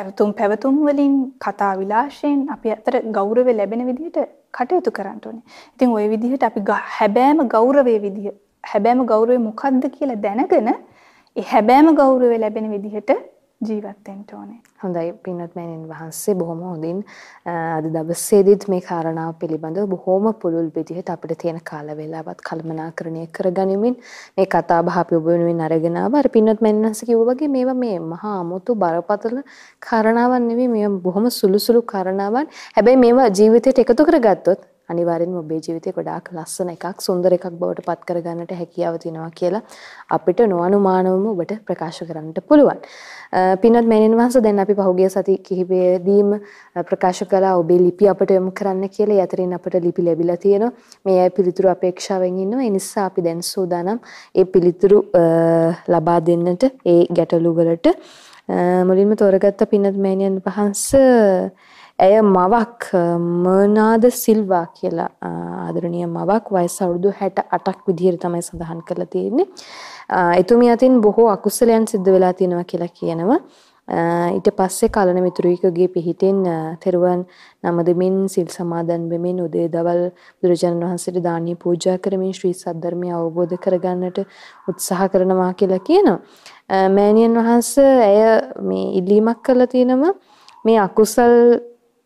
අර්ථුම් පැවතුම් වලින් කතා විලාශයෙන් අපි අතර ගෞරවය ලැබෙන විදිහට කටයුතු කරන්න ඕනේ. ඉතින් ওই විදිහට අපි හැබෑම ගෞරවයේ විදිහ හැබෑම ගෞරවය මොකක්ද කියලා දැනගෙන ඒ හැබෑම ගෞරවය ලැබෙන විදිහට ජීවත් වෙන්න ඕනේ. හොඳයි පින්වත් මෑණියන් වහන්සේ බොහොම හොඳින් අද දවසේදීත් මේ කාරණාව පිළිබඳව බොහොම පුළුල් විදිහට අපිට තියෙන කාල වේලාවත් කළමනාකරණය කරගනිමින් මේ කතා බහ අපි ඔබ වෙනුවෙන් අරගෙන ආවා. අර පින්වත් මෑණියන් වහන්සේ කිව්වා වගේ මේවා මේ මහා අමුතු බරපතල කාරණාවක් නෙවෙයි මේවා බොහොම සුළු සුළු කාරණාවක්. හැබැයි මේවා ජීවිතයට එකතු කරගත්තොත් අනිවාර්යෙන්ම ඔබේ ජීවිතේ ගොඩාක් ලස්සන එකක් සුන්දර එකක් බවට පත් කරගන්නට හැකියාව තියෙනවා කියලා අපිට නොඅනුමානවම ඔබට ප්‍රකාශ කරන්නට පුළුවන්. පින්වත් මෑණියන් වහන්සේ දැන් අපි පහුගිය සති කිහිපයේදීම ප්‍රකාශ කළා ඔබේ ලිපි අපට යොමු කරන්න කියලා. ඒ අතරින් අපට ලිපි ලැබිලා තියෙනවා. මේ අය පිළිතුරු අපේක්ෂාවෙන් ඉන්නවා. ඒ නිසා අපි දැන් සූදානම් ඒ පිළිතුරු ලබා දෙන්නට ඒ ගැටලු වලට මුලින්ම තෝරගත්ත පින්වත් මෑණියන් වහන්සේ ඇය මවක් මර්නාද සිල්වා කියලා ආදරණීය මවක් වයස අවුරුදු 68ක් විදිහට තමයි සඳහන් කරලා තියෙන්නේ. එතුමිය අතින් බොහෝ අකුසලයන් සිද්ධ වෙලා තියෙනවා කියලා කියනවා. ඊට පස්සේ කලන මිතුරියකගේ පිහිටෙන් තෙරුවන් නම දෙමින් සිල් සමාදන් වෙමින් උදේ දවල් බුදුරජාණන් වහන්සේට දානීය පූජා කරමින් ශ්‍රී සද්ධර්මය අවබෝධ කරගන්නට උත්සාහ කරනවා කියලා කියනවා. මෑණියන් වහන්සේ ඇය මේ ඉල්ලීමක් කරලා තිනවා මේ අකුසල්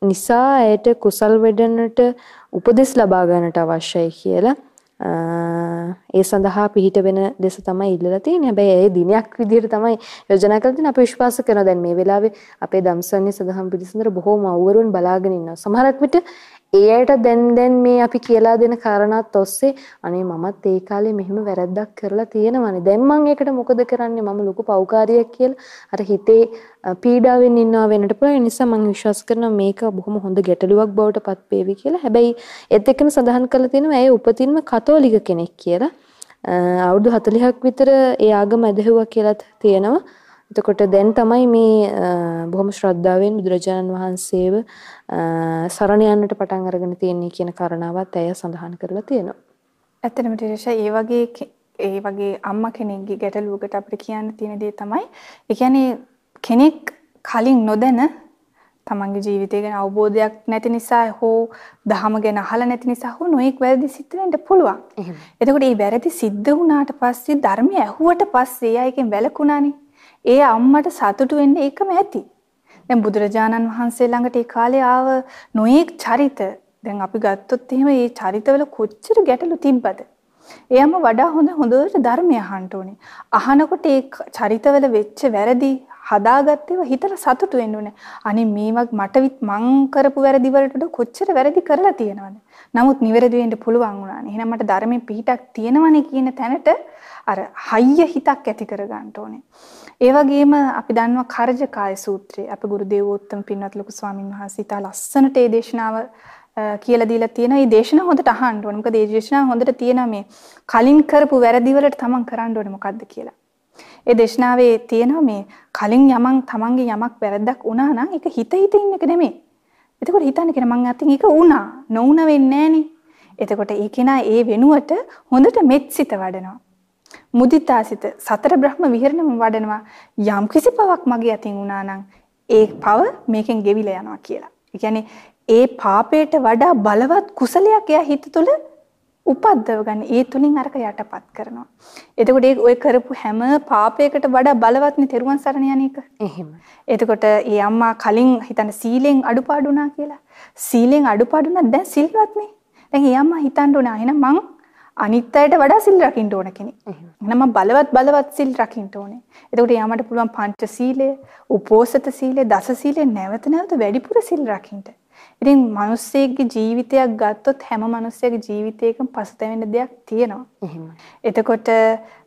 නිසා ඇයට කුසල් වෙඩනට උපදෙස් ලබා ගන්නට අවශ්‍යයි කියලා ඒ සඳහා පිහිට වෙන දෙස තමයි ඉල්ලලා තියෙන්නේ. හැබැයි ඒ දිනයක් විදිහට තමයි යෝජනා කරලා තියෙන්නේ. අපි විශ්වාස කරනවා දැන් මේ වෙලාවේ අපේ දම්සන්නේ සදහම් පිළිසඳර බොහෝම අවුරුන් බලාගෙන ඉන්නවා. සමහරක් විට ඒ අයට දැන් දැන් මේ අපි කියලා දෙන කාරණාත් ඔස්සේ අනේ මමත් ඒ කාලේ මෙහෙම වැරද්දක් කරලා තියෙනවනේ. දැන් මම ඒකට මොකද කරන්නේ? මම ලොකු පව්කාරියක් කියලා අර හිතේ පීඩාවෙන් ඉන්නවා වෙන්නට පුළුවන්. ඒ නිසා මම විශ්වාස කරනවා මේක බොහොම හොඳ ගැටලුවක් බවට පත් වේවි කියලා. හැබැයි ඒත් එක්කම සඳහන් කරලා තියෙනවා ඇය උපතින්ම කතෝලික කෙනෙක් කියලා. අවුරුදු 40ක් විතර ඒ ආගම ඇදහුවා කියලාත් තියෙනවා. එතකොට දැන් තමයි මේ බොහොම ශ්‍රද්ධාවෙන් බුදුරජාණන් වහන්සේව සරණ යන්නට පටන් අරගෙන තියෙන්නේ කියන කාරණාවත් ඇය සඳහන් කරලා තියෙනවා. ඇත්තටම ටිරේෂා ඒ වගේ ඒ වගේ අම්මා කෙනෙක්ගේ ගැටලුවකට අපිට කියන්න තියෙන දේ තමයි ඒ කියන්නේ කෙනෙක් කලින් නොදැන තමන්ගේ ජීවිතය ගැන අවබෝධයක් නැති නිසා හෝ දහම ගැන අහලා නැති නිසා හෝ නොඑක් වැරදි සිද්ධ වෙන්න පුළුවන්. එතකොට මේ වැරදි සිද්ධ වුණාට පස්සේ ධර්මය ඇහුවට පස්සේ එයා එකෙන් වැළකුණානේ. ඒ අම්මට සතුටු වෙන්න ඒකම ඇති. දැන් බුදුරජාණන් වහන්සේ ළඟට ඒ කාලේ ආව නොඑක් චරිත දැන් අපි ගත්තොත් එහෙම මේ චරිතවල කොච්චර ගැටලු තිබ්බද? එයාම වඩා හොඳ හොඳට ධර්මය අහන්න ඕනේ. අහනකොට ඒ චරිතවල වෙච්ච වැරදි හදාගත්තේව හිතලා සතුටු වෙන්න ඕනේ. අනේ මේවක් මට මං කරපු වැරදි වලට කොච්චර වැරදි කරලා තියෙනවද? නමුත් නිවැරදි වෙන්න පුළුවන් වුණානේ. එහෙනම් මට ධර්මයේ පිහිටක් තියෙනවනේ කියන තැනට අර හයිය හිතක් ඇති කර ගන්න ඕනේ. ඒ වගේම අපි දන්නවා කරජකාය සූත්‍රය. අපේ ගුරු දේවෝත්තම පින්වත් ලොකු ස්වාමින් වහන්සේ ඉතා ලස්සනට ඒ දේශනාව කියලා දීලා තියෙනවා. මේ දේශනාව හොඳට අහන්න ඕනේ. මොකද මේ දේශනාව හොඳට තියෙනවා මේ කලින් කරපු වැරදි වලට තමන් කරන්න ඕනේ මොකද්ද කියලා. ඒ දේශනාවේ තියෙනවා මේ කලින් යමන් තමන්ගේ යමක් වැරද්දක් වුණා නම් ඒක හිත හිත ඉන්න එක නෙමෙයි. එතකොට හිතන්නේ කියන මං අතින් ඒක වුණා. නොවුන වෙන්නේ නැහනේ. එතකොට ඒ කෙනා ඒ වෙනුවට හොඳට මෙත්සිත වඩනවා. මුදිතාසිත සතර බ්‍රහ්ම විහරණම වඩනවා. යම් කිසි පවක් මගේ අතින් වුණා නම් ඒ පව මේකෙන් ගෙවිලා යනවා කියලා. ඒ කියන්නේ ඒ පාපයට වඩා බලවත් කුසලයක් එයා හිත තුළ උපද්දව ගන්න. ඒ තුලින් අරක යටපත් කරනවා. එතකොට ඒ ඔය කරපු හැම පාපයකට වඩා බලවත්නේ තෙරුවන් සරණ යන එක. එහෙම. එතකොට ඒ අම්මා කලින් හිතන්න සීලෙන් අඩුපාඩුනා කියලා. සීලෙන් අඩුපාඩුනා දැන් සිල්වත්නේ. දැන් ඒ අම්මා හිතන්න ඕනේ එහෙනම් මං අනිත් අයට වඩා සිල් රකින්න ඕන කෙනෙක්. එහෙනම් බලවත් බලවත් සිල් රකින්න ඕනේ. එතකොට යාමට පුළුවන් පංච සීලය, උපෝසත සීලය, දස සීලය නැවත නැවත වැඩිපුර සිල් රකින්න. ඉතින් මිනිස්සෙක්ගේ ජීවිතයක් ගත්තොත් හැම මිනිස්සෙගේ ජීවිතයකම පසුතැවෙන දෙයක් තියෙනවා. එහෙමයි. එතකොට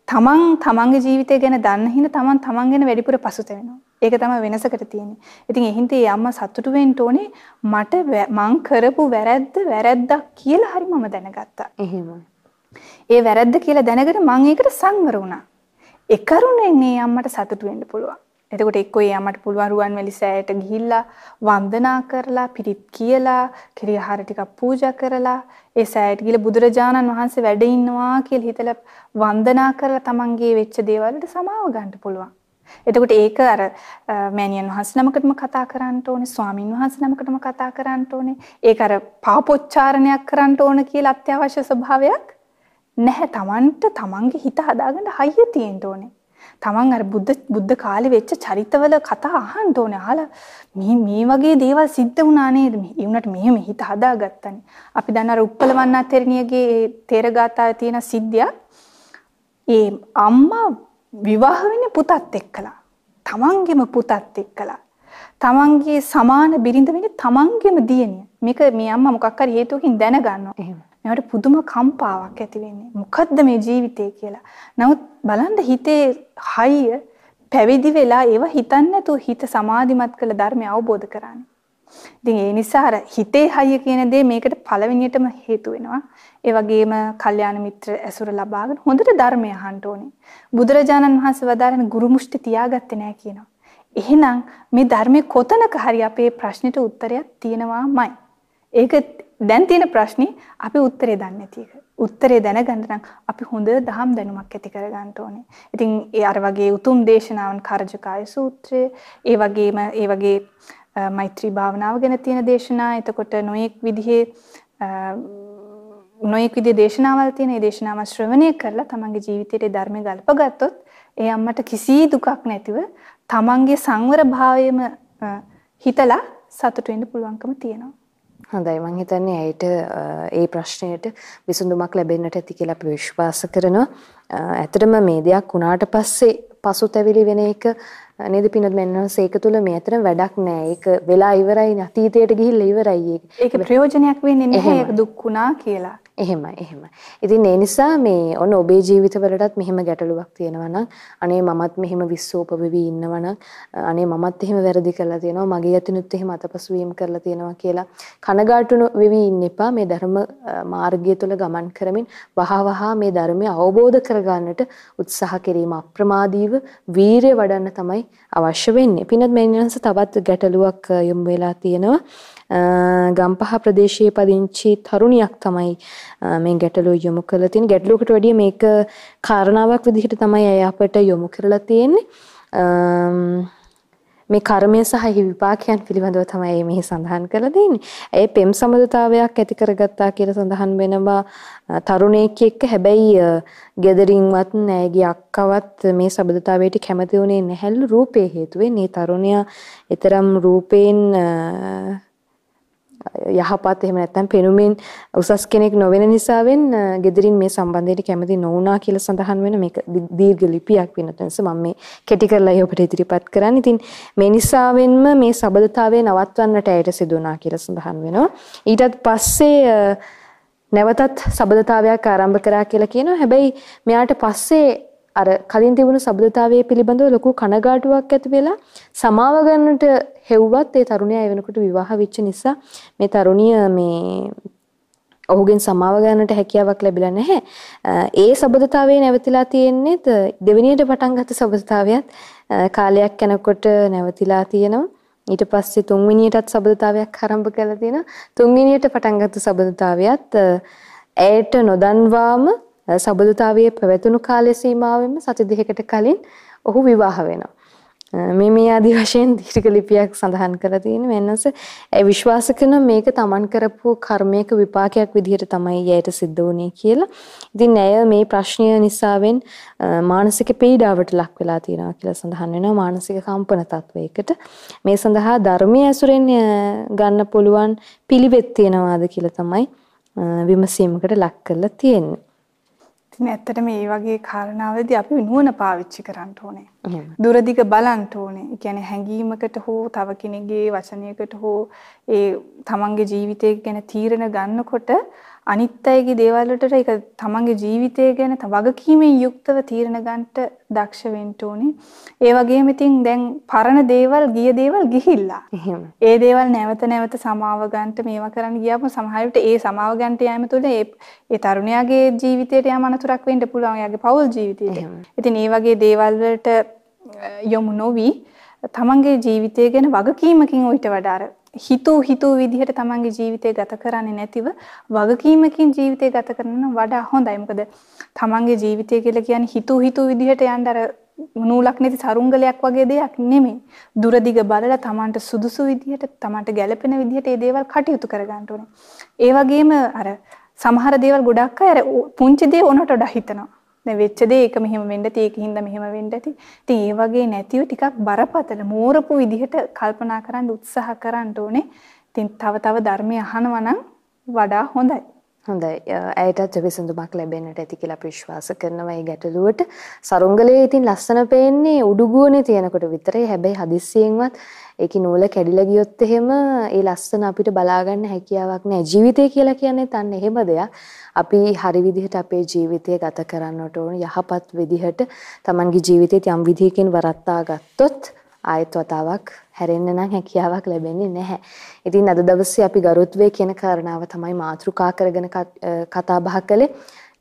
තමන් තමන්ගේ ජීවිතය ගැන දන්න හින්දා තමන් තමන් ගැන වැඩිපුර පසුතැවෙනවා. ඒක තමයි වෙනසකට තියෙන්නේ. ඉතින් ඒ හින්දා ඒ අම්මා සතුටු වෙන්න ඕනේ මට මං කරපු වැරද්ද වැරද්දක් කියලා හරි මම දැනගත්තා. එහෙමයි. ඒ වැරද්ද කියලා දැනගෙන මං ඒකට සංවර වුණා. ඒ කරුණෙන් මේ අම්මට සතුටු වෙන්න පුළුවන්. එතකොට එක්කෝ ඒ අම්මට පුළුවන් රුවන්වැලි සෑයට ගිහිල්ලා වන්දනා කරලා පිරිත් කියලා කිරි ආහාර ටිකක් පූජා කරලා ඒ සෑයට ගිහලා බුදුරජාණන් වහන්සේ වැඩ ඉන්නවා කියලා හිතලා වන්දනා කරලා තමන්ගේ වෙච්ච දේවල්ට සමාව ගන්න පුළුවන්. එතකොට ඒක අර මෑණියන් වහන්සේ නමකටම කතා කරන්න ඕනේ ස්වාමින් වහන්සේ නමකටම කතා කරන්න ඕනේ ඒක අර පාපොච්චාරණයක් කරන්න ඕන කියලා අත්‍යවශ්‍ය ස්වභාවයක් නැහැ තමන්ට තමන්ගේ හිත හදාගන්න හයිය තියෙන්න ඕනේ තමන් අර බුද්ධ බුද්ධ කාලේ වෙච්ච චරිතවල කතා අහන්න ඕනේ. අහලා මේ මේ වගේ දේවල් සිද්ධ වුණා නේද? මේ වුණාට මෙහෙම හිත හදාගත්තනේ. අපි දැන් අර උප්පලවන්නා තෙරණියගේ තේරගාතාවේ තියෙන සිද්ධියක් ඒ අම්මා විවාහ වෙන්නේ පුතත් එක්කලා. තමන්ගේම පුතත් එක්කලා. තමන්ගේ සමාන බිරිඳ වෙන්නේ තමන්ගේම දියණිය. මේක මේ අම්මා මොකක් හරි හේතුවකින් දැනගන්නවා. එහෙම. මේවට පුදුම කම්පාවක් ඇති වෙන්නේ. මොකද්ද මේ ජීවිතය කියලා. නමුත් බලන්න හිතේ හයිය පැවිදි වෙලා ඒව හිතන්නේ නැතුව හිත සමාධිමත් කළ ධර්මය අවබෝධ කරගන්න. ඉතින් ඒ නිසා අර හිතේ හයිය කියන දේ මේකට පළවෙනියටම හේතු වෙනවා. ඒ වගේම කල්යාණ මිත්‍ර ඇසුර ලබාගෙන හොඳට ධර්මය අහන්න ඕනේ. බුදුරජාණන් වහන්සේ වදාරන ගුරු මුෂ්ටි තියාගත්තේ නැහැ කියනවා. එහෙනම් මේ ධර්මයේ කොතනක හරි අපේ ප්‍රශ්නෙට උත්තරයක් තියෙනවාමයි. ඒක දැන් තියෙන ප්‍රශ්නේ අපි උත්තරේ දන්නේ නැති එක. උත්තරේ දැනගන්න නම් අපි හොඳ දහම් දැනුමක් ඇති කරගන්න ඕනේ. ඉතින් ඒ අර වගේ උතුම් දේශනාවන් කරජකාය සූත්‍රය, ඒ වගේම ඒ වගේ මෛත්‍රී භාවනාව ගැන තියෙන දේශනා, එතකොට නොයෙක් විදිහේ නොයෙක් විදිහේ දේශනාවල් තියෙන ඒ දේශනාව ශ්‍රවණය කරලා තමන්ගේ ජීවිතයේ ධර්මය ගල්පගත්තොත් ඒ අම්මට කිසි දුකක් නැතිව තමන්ගේ සංවර භාවයම හිතලා සතුට වෙන්න පුළුවන්කම තියෙනවා. හොඳයි මං හිතන්නේ ඇයට ඒ ප්‍රශ්නයට විසඳුමක් ලැබෙන්නට ඇති කියලා අපි විශ්වාස කරනවා. ඇත්තටම මේ දෙයක් වුණාට පස්සේ පසුතැවිලි වෙන එක නේද පිනත් මෙන්නස ඒක තුල මේ අතර වැඩක් නෑ. ඒක වෙලා ඉවරයි අතීතයට ගිහිල්ලා ඉවරයි ඒක. ඒක ප්‍රයෝජනයක් වෙන්නේ නැහැ ඒක දුක් වුණා කියලා. එහෙමයි එහෙමයි. ඉතින් ඒ නිසා මේ ඔන්න ඔබේ ජීවිතවලටත් මෙහෙම ගැටලුවක් තියෙනවා නම් අනේ මමත් මෙහෙම විශ්වෝප වෙවි ඉන්නවා නම් අනේ මමත් එහෙම වැරදි කරලා තියෙනවා මගේ යතිනුත් එහෙම අතපසු වීම කරලා තියෙනවා කියලා කනගාටු වෙවි ඉන්න එපා මේ ධර්ම මාර්ගය තුල ගමන් කරමින් වහවහ මේ ධර්මය අවබෝධ කරගන්නට උත්සාහ කිරීම අප්‍රමාදීව වීරිය වඩන්න තමයි අවශ්‍ය වෙන්නේ. පිනත් මෙන්නස තවත් ගැටලුවක් යොමු වෙලා තියෙනවා. ගම්පහ ප්‍රදේශයේ පදිංචි තරුණියක් තමයි මේ ගැටලුව යොමු කරලා තියෙන්නේ. ගැටලුවකට වැඩිය මේක කාරණාවක් විදිහට තමයි අය අපට යොමු කරලා තියෙන්නේ. මේ කර්මය සහ විපාකයන් පිළිබඳව තමයි මෙහි සඳහන් කරලා දෙන්නේ. ඒ පෙම් සමදතාවයක් ඇති කරගත්තා කියලා සඳහන් වෙනවා තරුණයෙක් එක්ක හැබැයි ගෙදරින්වත් නෑගේ අක්කවත් මේ සබදතාවයට කැමති වුණේ නැහැලු රූපේ හේතුවෙන් මේ තරුණයා ඊතරම් රූපයෙන් යහපත් එහෙම නැත්නම් පෙනුමින් උසස් කෙනෙක් නොවන නිසාවෙන් gedirin මේ සම්බන්ධයට කැමති නොවුනා කියලා සඳහන් වෙන මේක දීර්ඝ ලිපියක් වෙනතනස මම මේ කෙටි කරලා ඔබට ඉදිරිපත් කරන්නේ. ඉතින් මේ නිසාවෙන්ම මේ සබදතාවය නවත්වන්නට ඇයට සිදු වුණා කියලා සඳහන් වෙනවා. ඊටත් පස්සේ නැවතත් සබදතාවයක් ආරම්භ කරා කියලා කියනවා. හැබැයි මෙයාට පස්සේ අර කලින් තිබුණු සබඳතාවයේ පිළිබඳව ලොකු කනගාටුවක් ඇති වෙලා සමාව ගන්නට හෙව්වත් ඒ තරුණයා ඒ වෙනකොට විවාහ වෙච්ච නිසා මේ තරුණිය මේ ඔහුගෙන් සමාව ගන්නට හැකියාවක් ලැබිලා නැහැ. ඒ සබඳතාවයේ නැවතිලා තියෙන්නේ දෙවෙනියට පටන් ගත්ත සබඳතාවයත් කාලයක් යනකොට නැවතිලා තියෙනවා. ඊට පස්සේ තුන්වෙනියටත් සබඳතාවයක් ආරම්භ කරලා තියෙනවා. තුන්වෙනියට පටන් ගත්ත සබඳතාවයත් ඇයට නොදන්වාම සබඳතාවයේ පැවතුණු කාලය සීමාවෙම සති දෙකකට කලින් ඔහු විවාහ වෙනවා. මේ මේ ආදි වශයෙන් දීර්ඝ ලිපියක් සඳහන් කරලා තියෙන වෙනස ඒ විශ්වාස කරන මේක තමන් කරපු කර්මයක විපාකයක් විදිහට තමයි යයට සිද්ධ වුනේ කියලා. ඉතින් ඇය මේ ප්‍රශ්නය නිසාවෙන් මානසික පීඩාවට ලක් වෙලා තියෙනවා කියලා සඳහන් වෙනවා මානසික කම්පන තත්වයකට. මේ සඳහා ධර්මයේ ඇසුරෙන් ගන්න පුළුවන් පිළිවෙත් තියනවාද කියලා තමයි විමසීමකට ලක් කරලා තියෙන්නේ. ඉතින් ඇත්තටම මේ වගේ කාරණාවලදී අපි නුවණ පාවිච්චි කරන්න ඕනේ. දුරදිග බලන්න ඕනේ. ඒ කියන්නේ හැඟීමකට හෝ තව කෙනෙක්ගේ වචනයකට හෝ ඒ තමන්ගේ ජීවිතය ගැන තීරණ ගන්නකොට අනිත් අයගේ දේවල් වලට ඒක තමන්ගේ ජීවිතය ගැන වගකීමෙන් යුක්තව තීරණ ගන්නට දක්ෂ වෙන්න ඕනේ. ඒ වගේම ඉතින් දැන් පරණ දේවල් ගිය දේවල් ගිහිල්ලා. ඒ දේවල් නැවත නැවත සමාව ගන්නට මේවා කරන්න ගියාම සමහර විට ඒ සමාව ගන්නට යෑම තුළ ඒ ඒ තරුණයාගේ ජීවිතයට යම් අනතුරක් වෙන්න පුළුවන්. එයාගේ පෞල් ජීවිතයට. ඉතින් ඒ වගේ දේවල් වලට යොමු නොවි තමන්ගේ ජීවිතය ගැන වගකීමකින් ඊට වඩා හිතූ හිතූ විදිහට තමන්ගේ ජීවිතය ගත කරන්නේ නැතිව වගකීමකින් ජීවිතය ගත කරන වඩා හොඳයි. මොකද තමන්ගේ ජීවිතය කියලා කියන්නේ හිතූ හිතූ විදිහට යන්න අර නූලක් නැති සරුංගලයක් වගේ දෙයක් නෙමෙයි. දුර දිග බලලා තමන්ට සුදුසු විදිහට තමන්ට ගැළපෙන විදිහට මේ දේවල් කටයුතු කරගන්න ඕනේ. ඒ වගේම අර සමහර දේවල් ගොඩක් අය අර පුංචි දේ උනට වඩා හිතනවා. දැන් වෙච්ච දේ ඒක මෙහෙම වෙන්න ඇති ඒකින්ද මෙහෙම වෙන්න ඇති. ඉතින් ඒ වගේ නැතිව ටිකක් බරපතල මෝරපු විදිහට කල්පනා කරන්න උත්සාහ කරන්න ඕනේ. ඉතින් තව තව ධර්මය අහනවා නම් වඩා හොඳයි. හොඳයි. ඇයටත් විසඳුමක් ලැබෙන්නට ඇති කියලා අපි විශ්වාස කරනවා මේ ගැටලුවට. සරුංගලේ ඉතින් ලස්සන පේන්නේ උඩුගුවනේ තියෙනකොට විතරයි. හැබැයි හදිස්සියෙන්වත් ඒකේ නූල කැඩිලා ගියොත් එහෙම ඒ ලස්සන අපිට බලා ගන්න හැකියාවක් නැහැ. ජීවිතය කියලා කියන්නේ තන්න එහෙම දෙයක්. අපි හරි විදිහට අපේ ජීවිතය ගත කරන්නට ඕන යහපත් විදිහට Tamanගේ ජීවිතේත් යම් විදිහකින් වරත්තා ගත්තොත් ආයෙත් වතාවක් හැරෙන්න නම් හැකියාවක් ලැබෙන්නේ නැහැ. ඉතින් අද දවසේ අපි ගරුත්වයේ කියන කාරණාව තමයි මාතෘකා කරගෙන කතා බහ කළේ.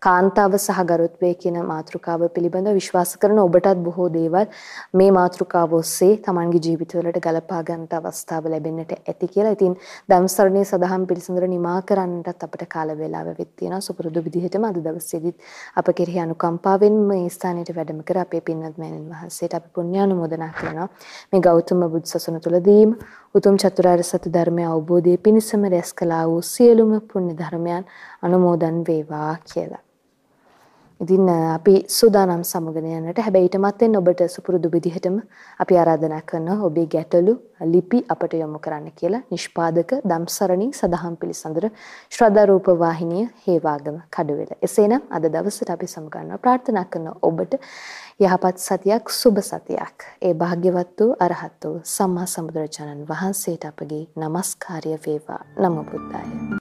කාන්තාව සහ ගරුත්වය කියන මාතෘකාව පිළිබඳව විශ්වාස කරන ඔබටත් බොහෝ දේවල් මේ මාතෘකාව ඔස්සේ Tamanගේ ජීවිතවලට ගලපා ගන්නට අවස්ථාව ලැබෙන්නට ඇති කියලා. ඉතින් ධම්සරණයේ සදහම් පිළිසඳර නිමා කරන්නටත් අපිට කාල වේලාව වෙත් තියෙනවා. සුපුරුදු විදිහටම අද දවසේදීත් අප කෙරෙහි අනුකම්පාවෙන් මේ ස්ථානයට වැඩම කර අපේ පින්වත් මෑණින් වහන්සේට අපි පුණ්‍යානුමෝදනා කරනවා. මේ ගෞතම බුදු සසුන තුළදීම උතුම් චතුරාර්ය සත්‍ය ධර්මය අවබෝධයේ පිණසම රැස් කළා වූ සියලුම පුණ්‍ය ධර්මයන් අනුමෝදන් වේවා කියලා. ඉතින් අපි සූදානම් සමගන යන්නට හැබැයි ඊට මත්තෙන් ඔබට සුපුරුදු විදිහටම අපි ආරාධනා කරනවා ඔබේ ගැටලු ලිපි අපට යොමු කරන්න කියලා නිෂ්පාදක දම්සරණී සදහම් පිළිසඳර ශ්‍රද්ධා රූප වාහිනිය හේවාගම කඩුවෙල. එසේනම් අද දවසට අපි සමගන්නවා ප්‍රාර්ථනා කරන ඔබට යහපත් සතියක් සුබ සතියක්. ඒ භාග්‍යවත් වූ අරහත් වූ සම්මා සම්බුදුරජාණන් වහන්සේට අපගේ নমස්කාරය වේවා. නමෝ බුද්ධාය.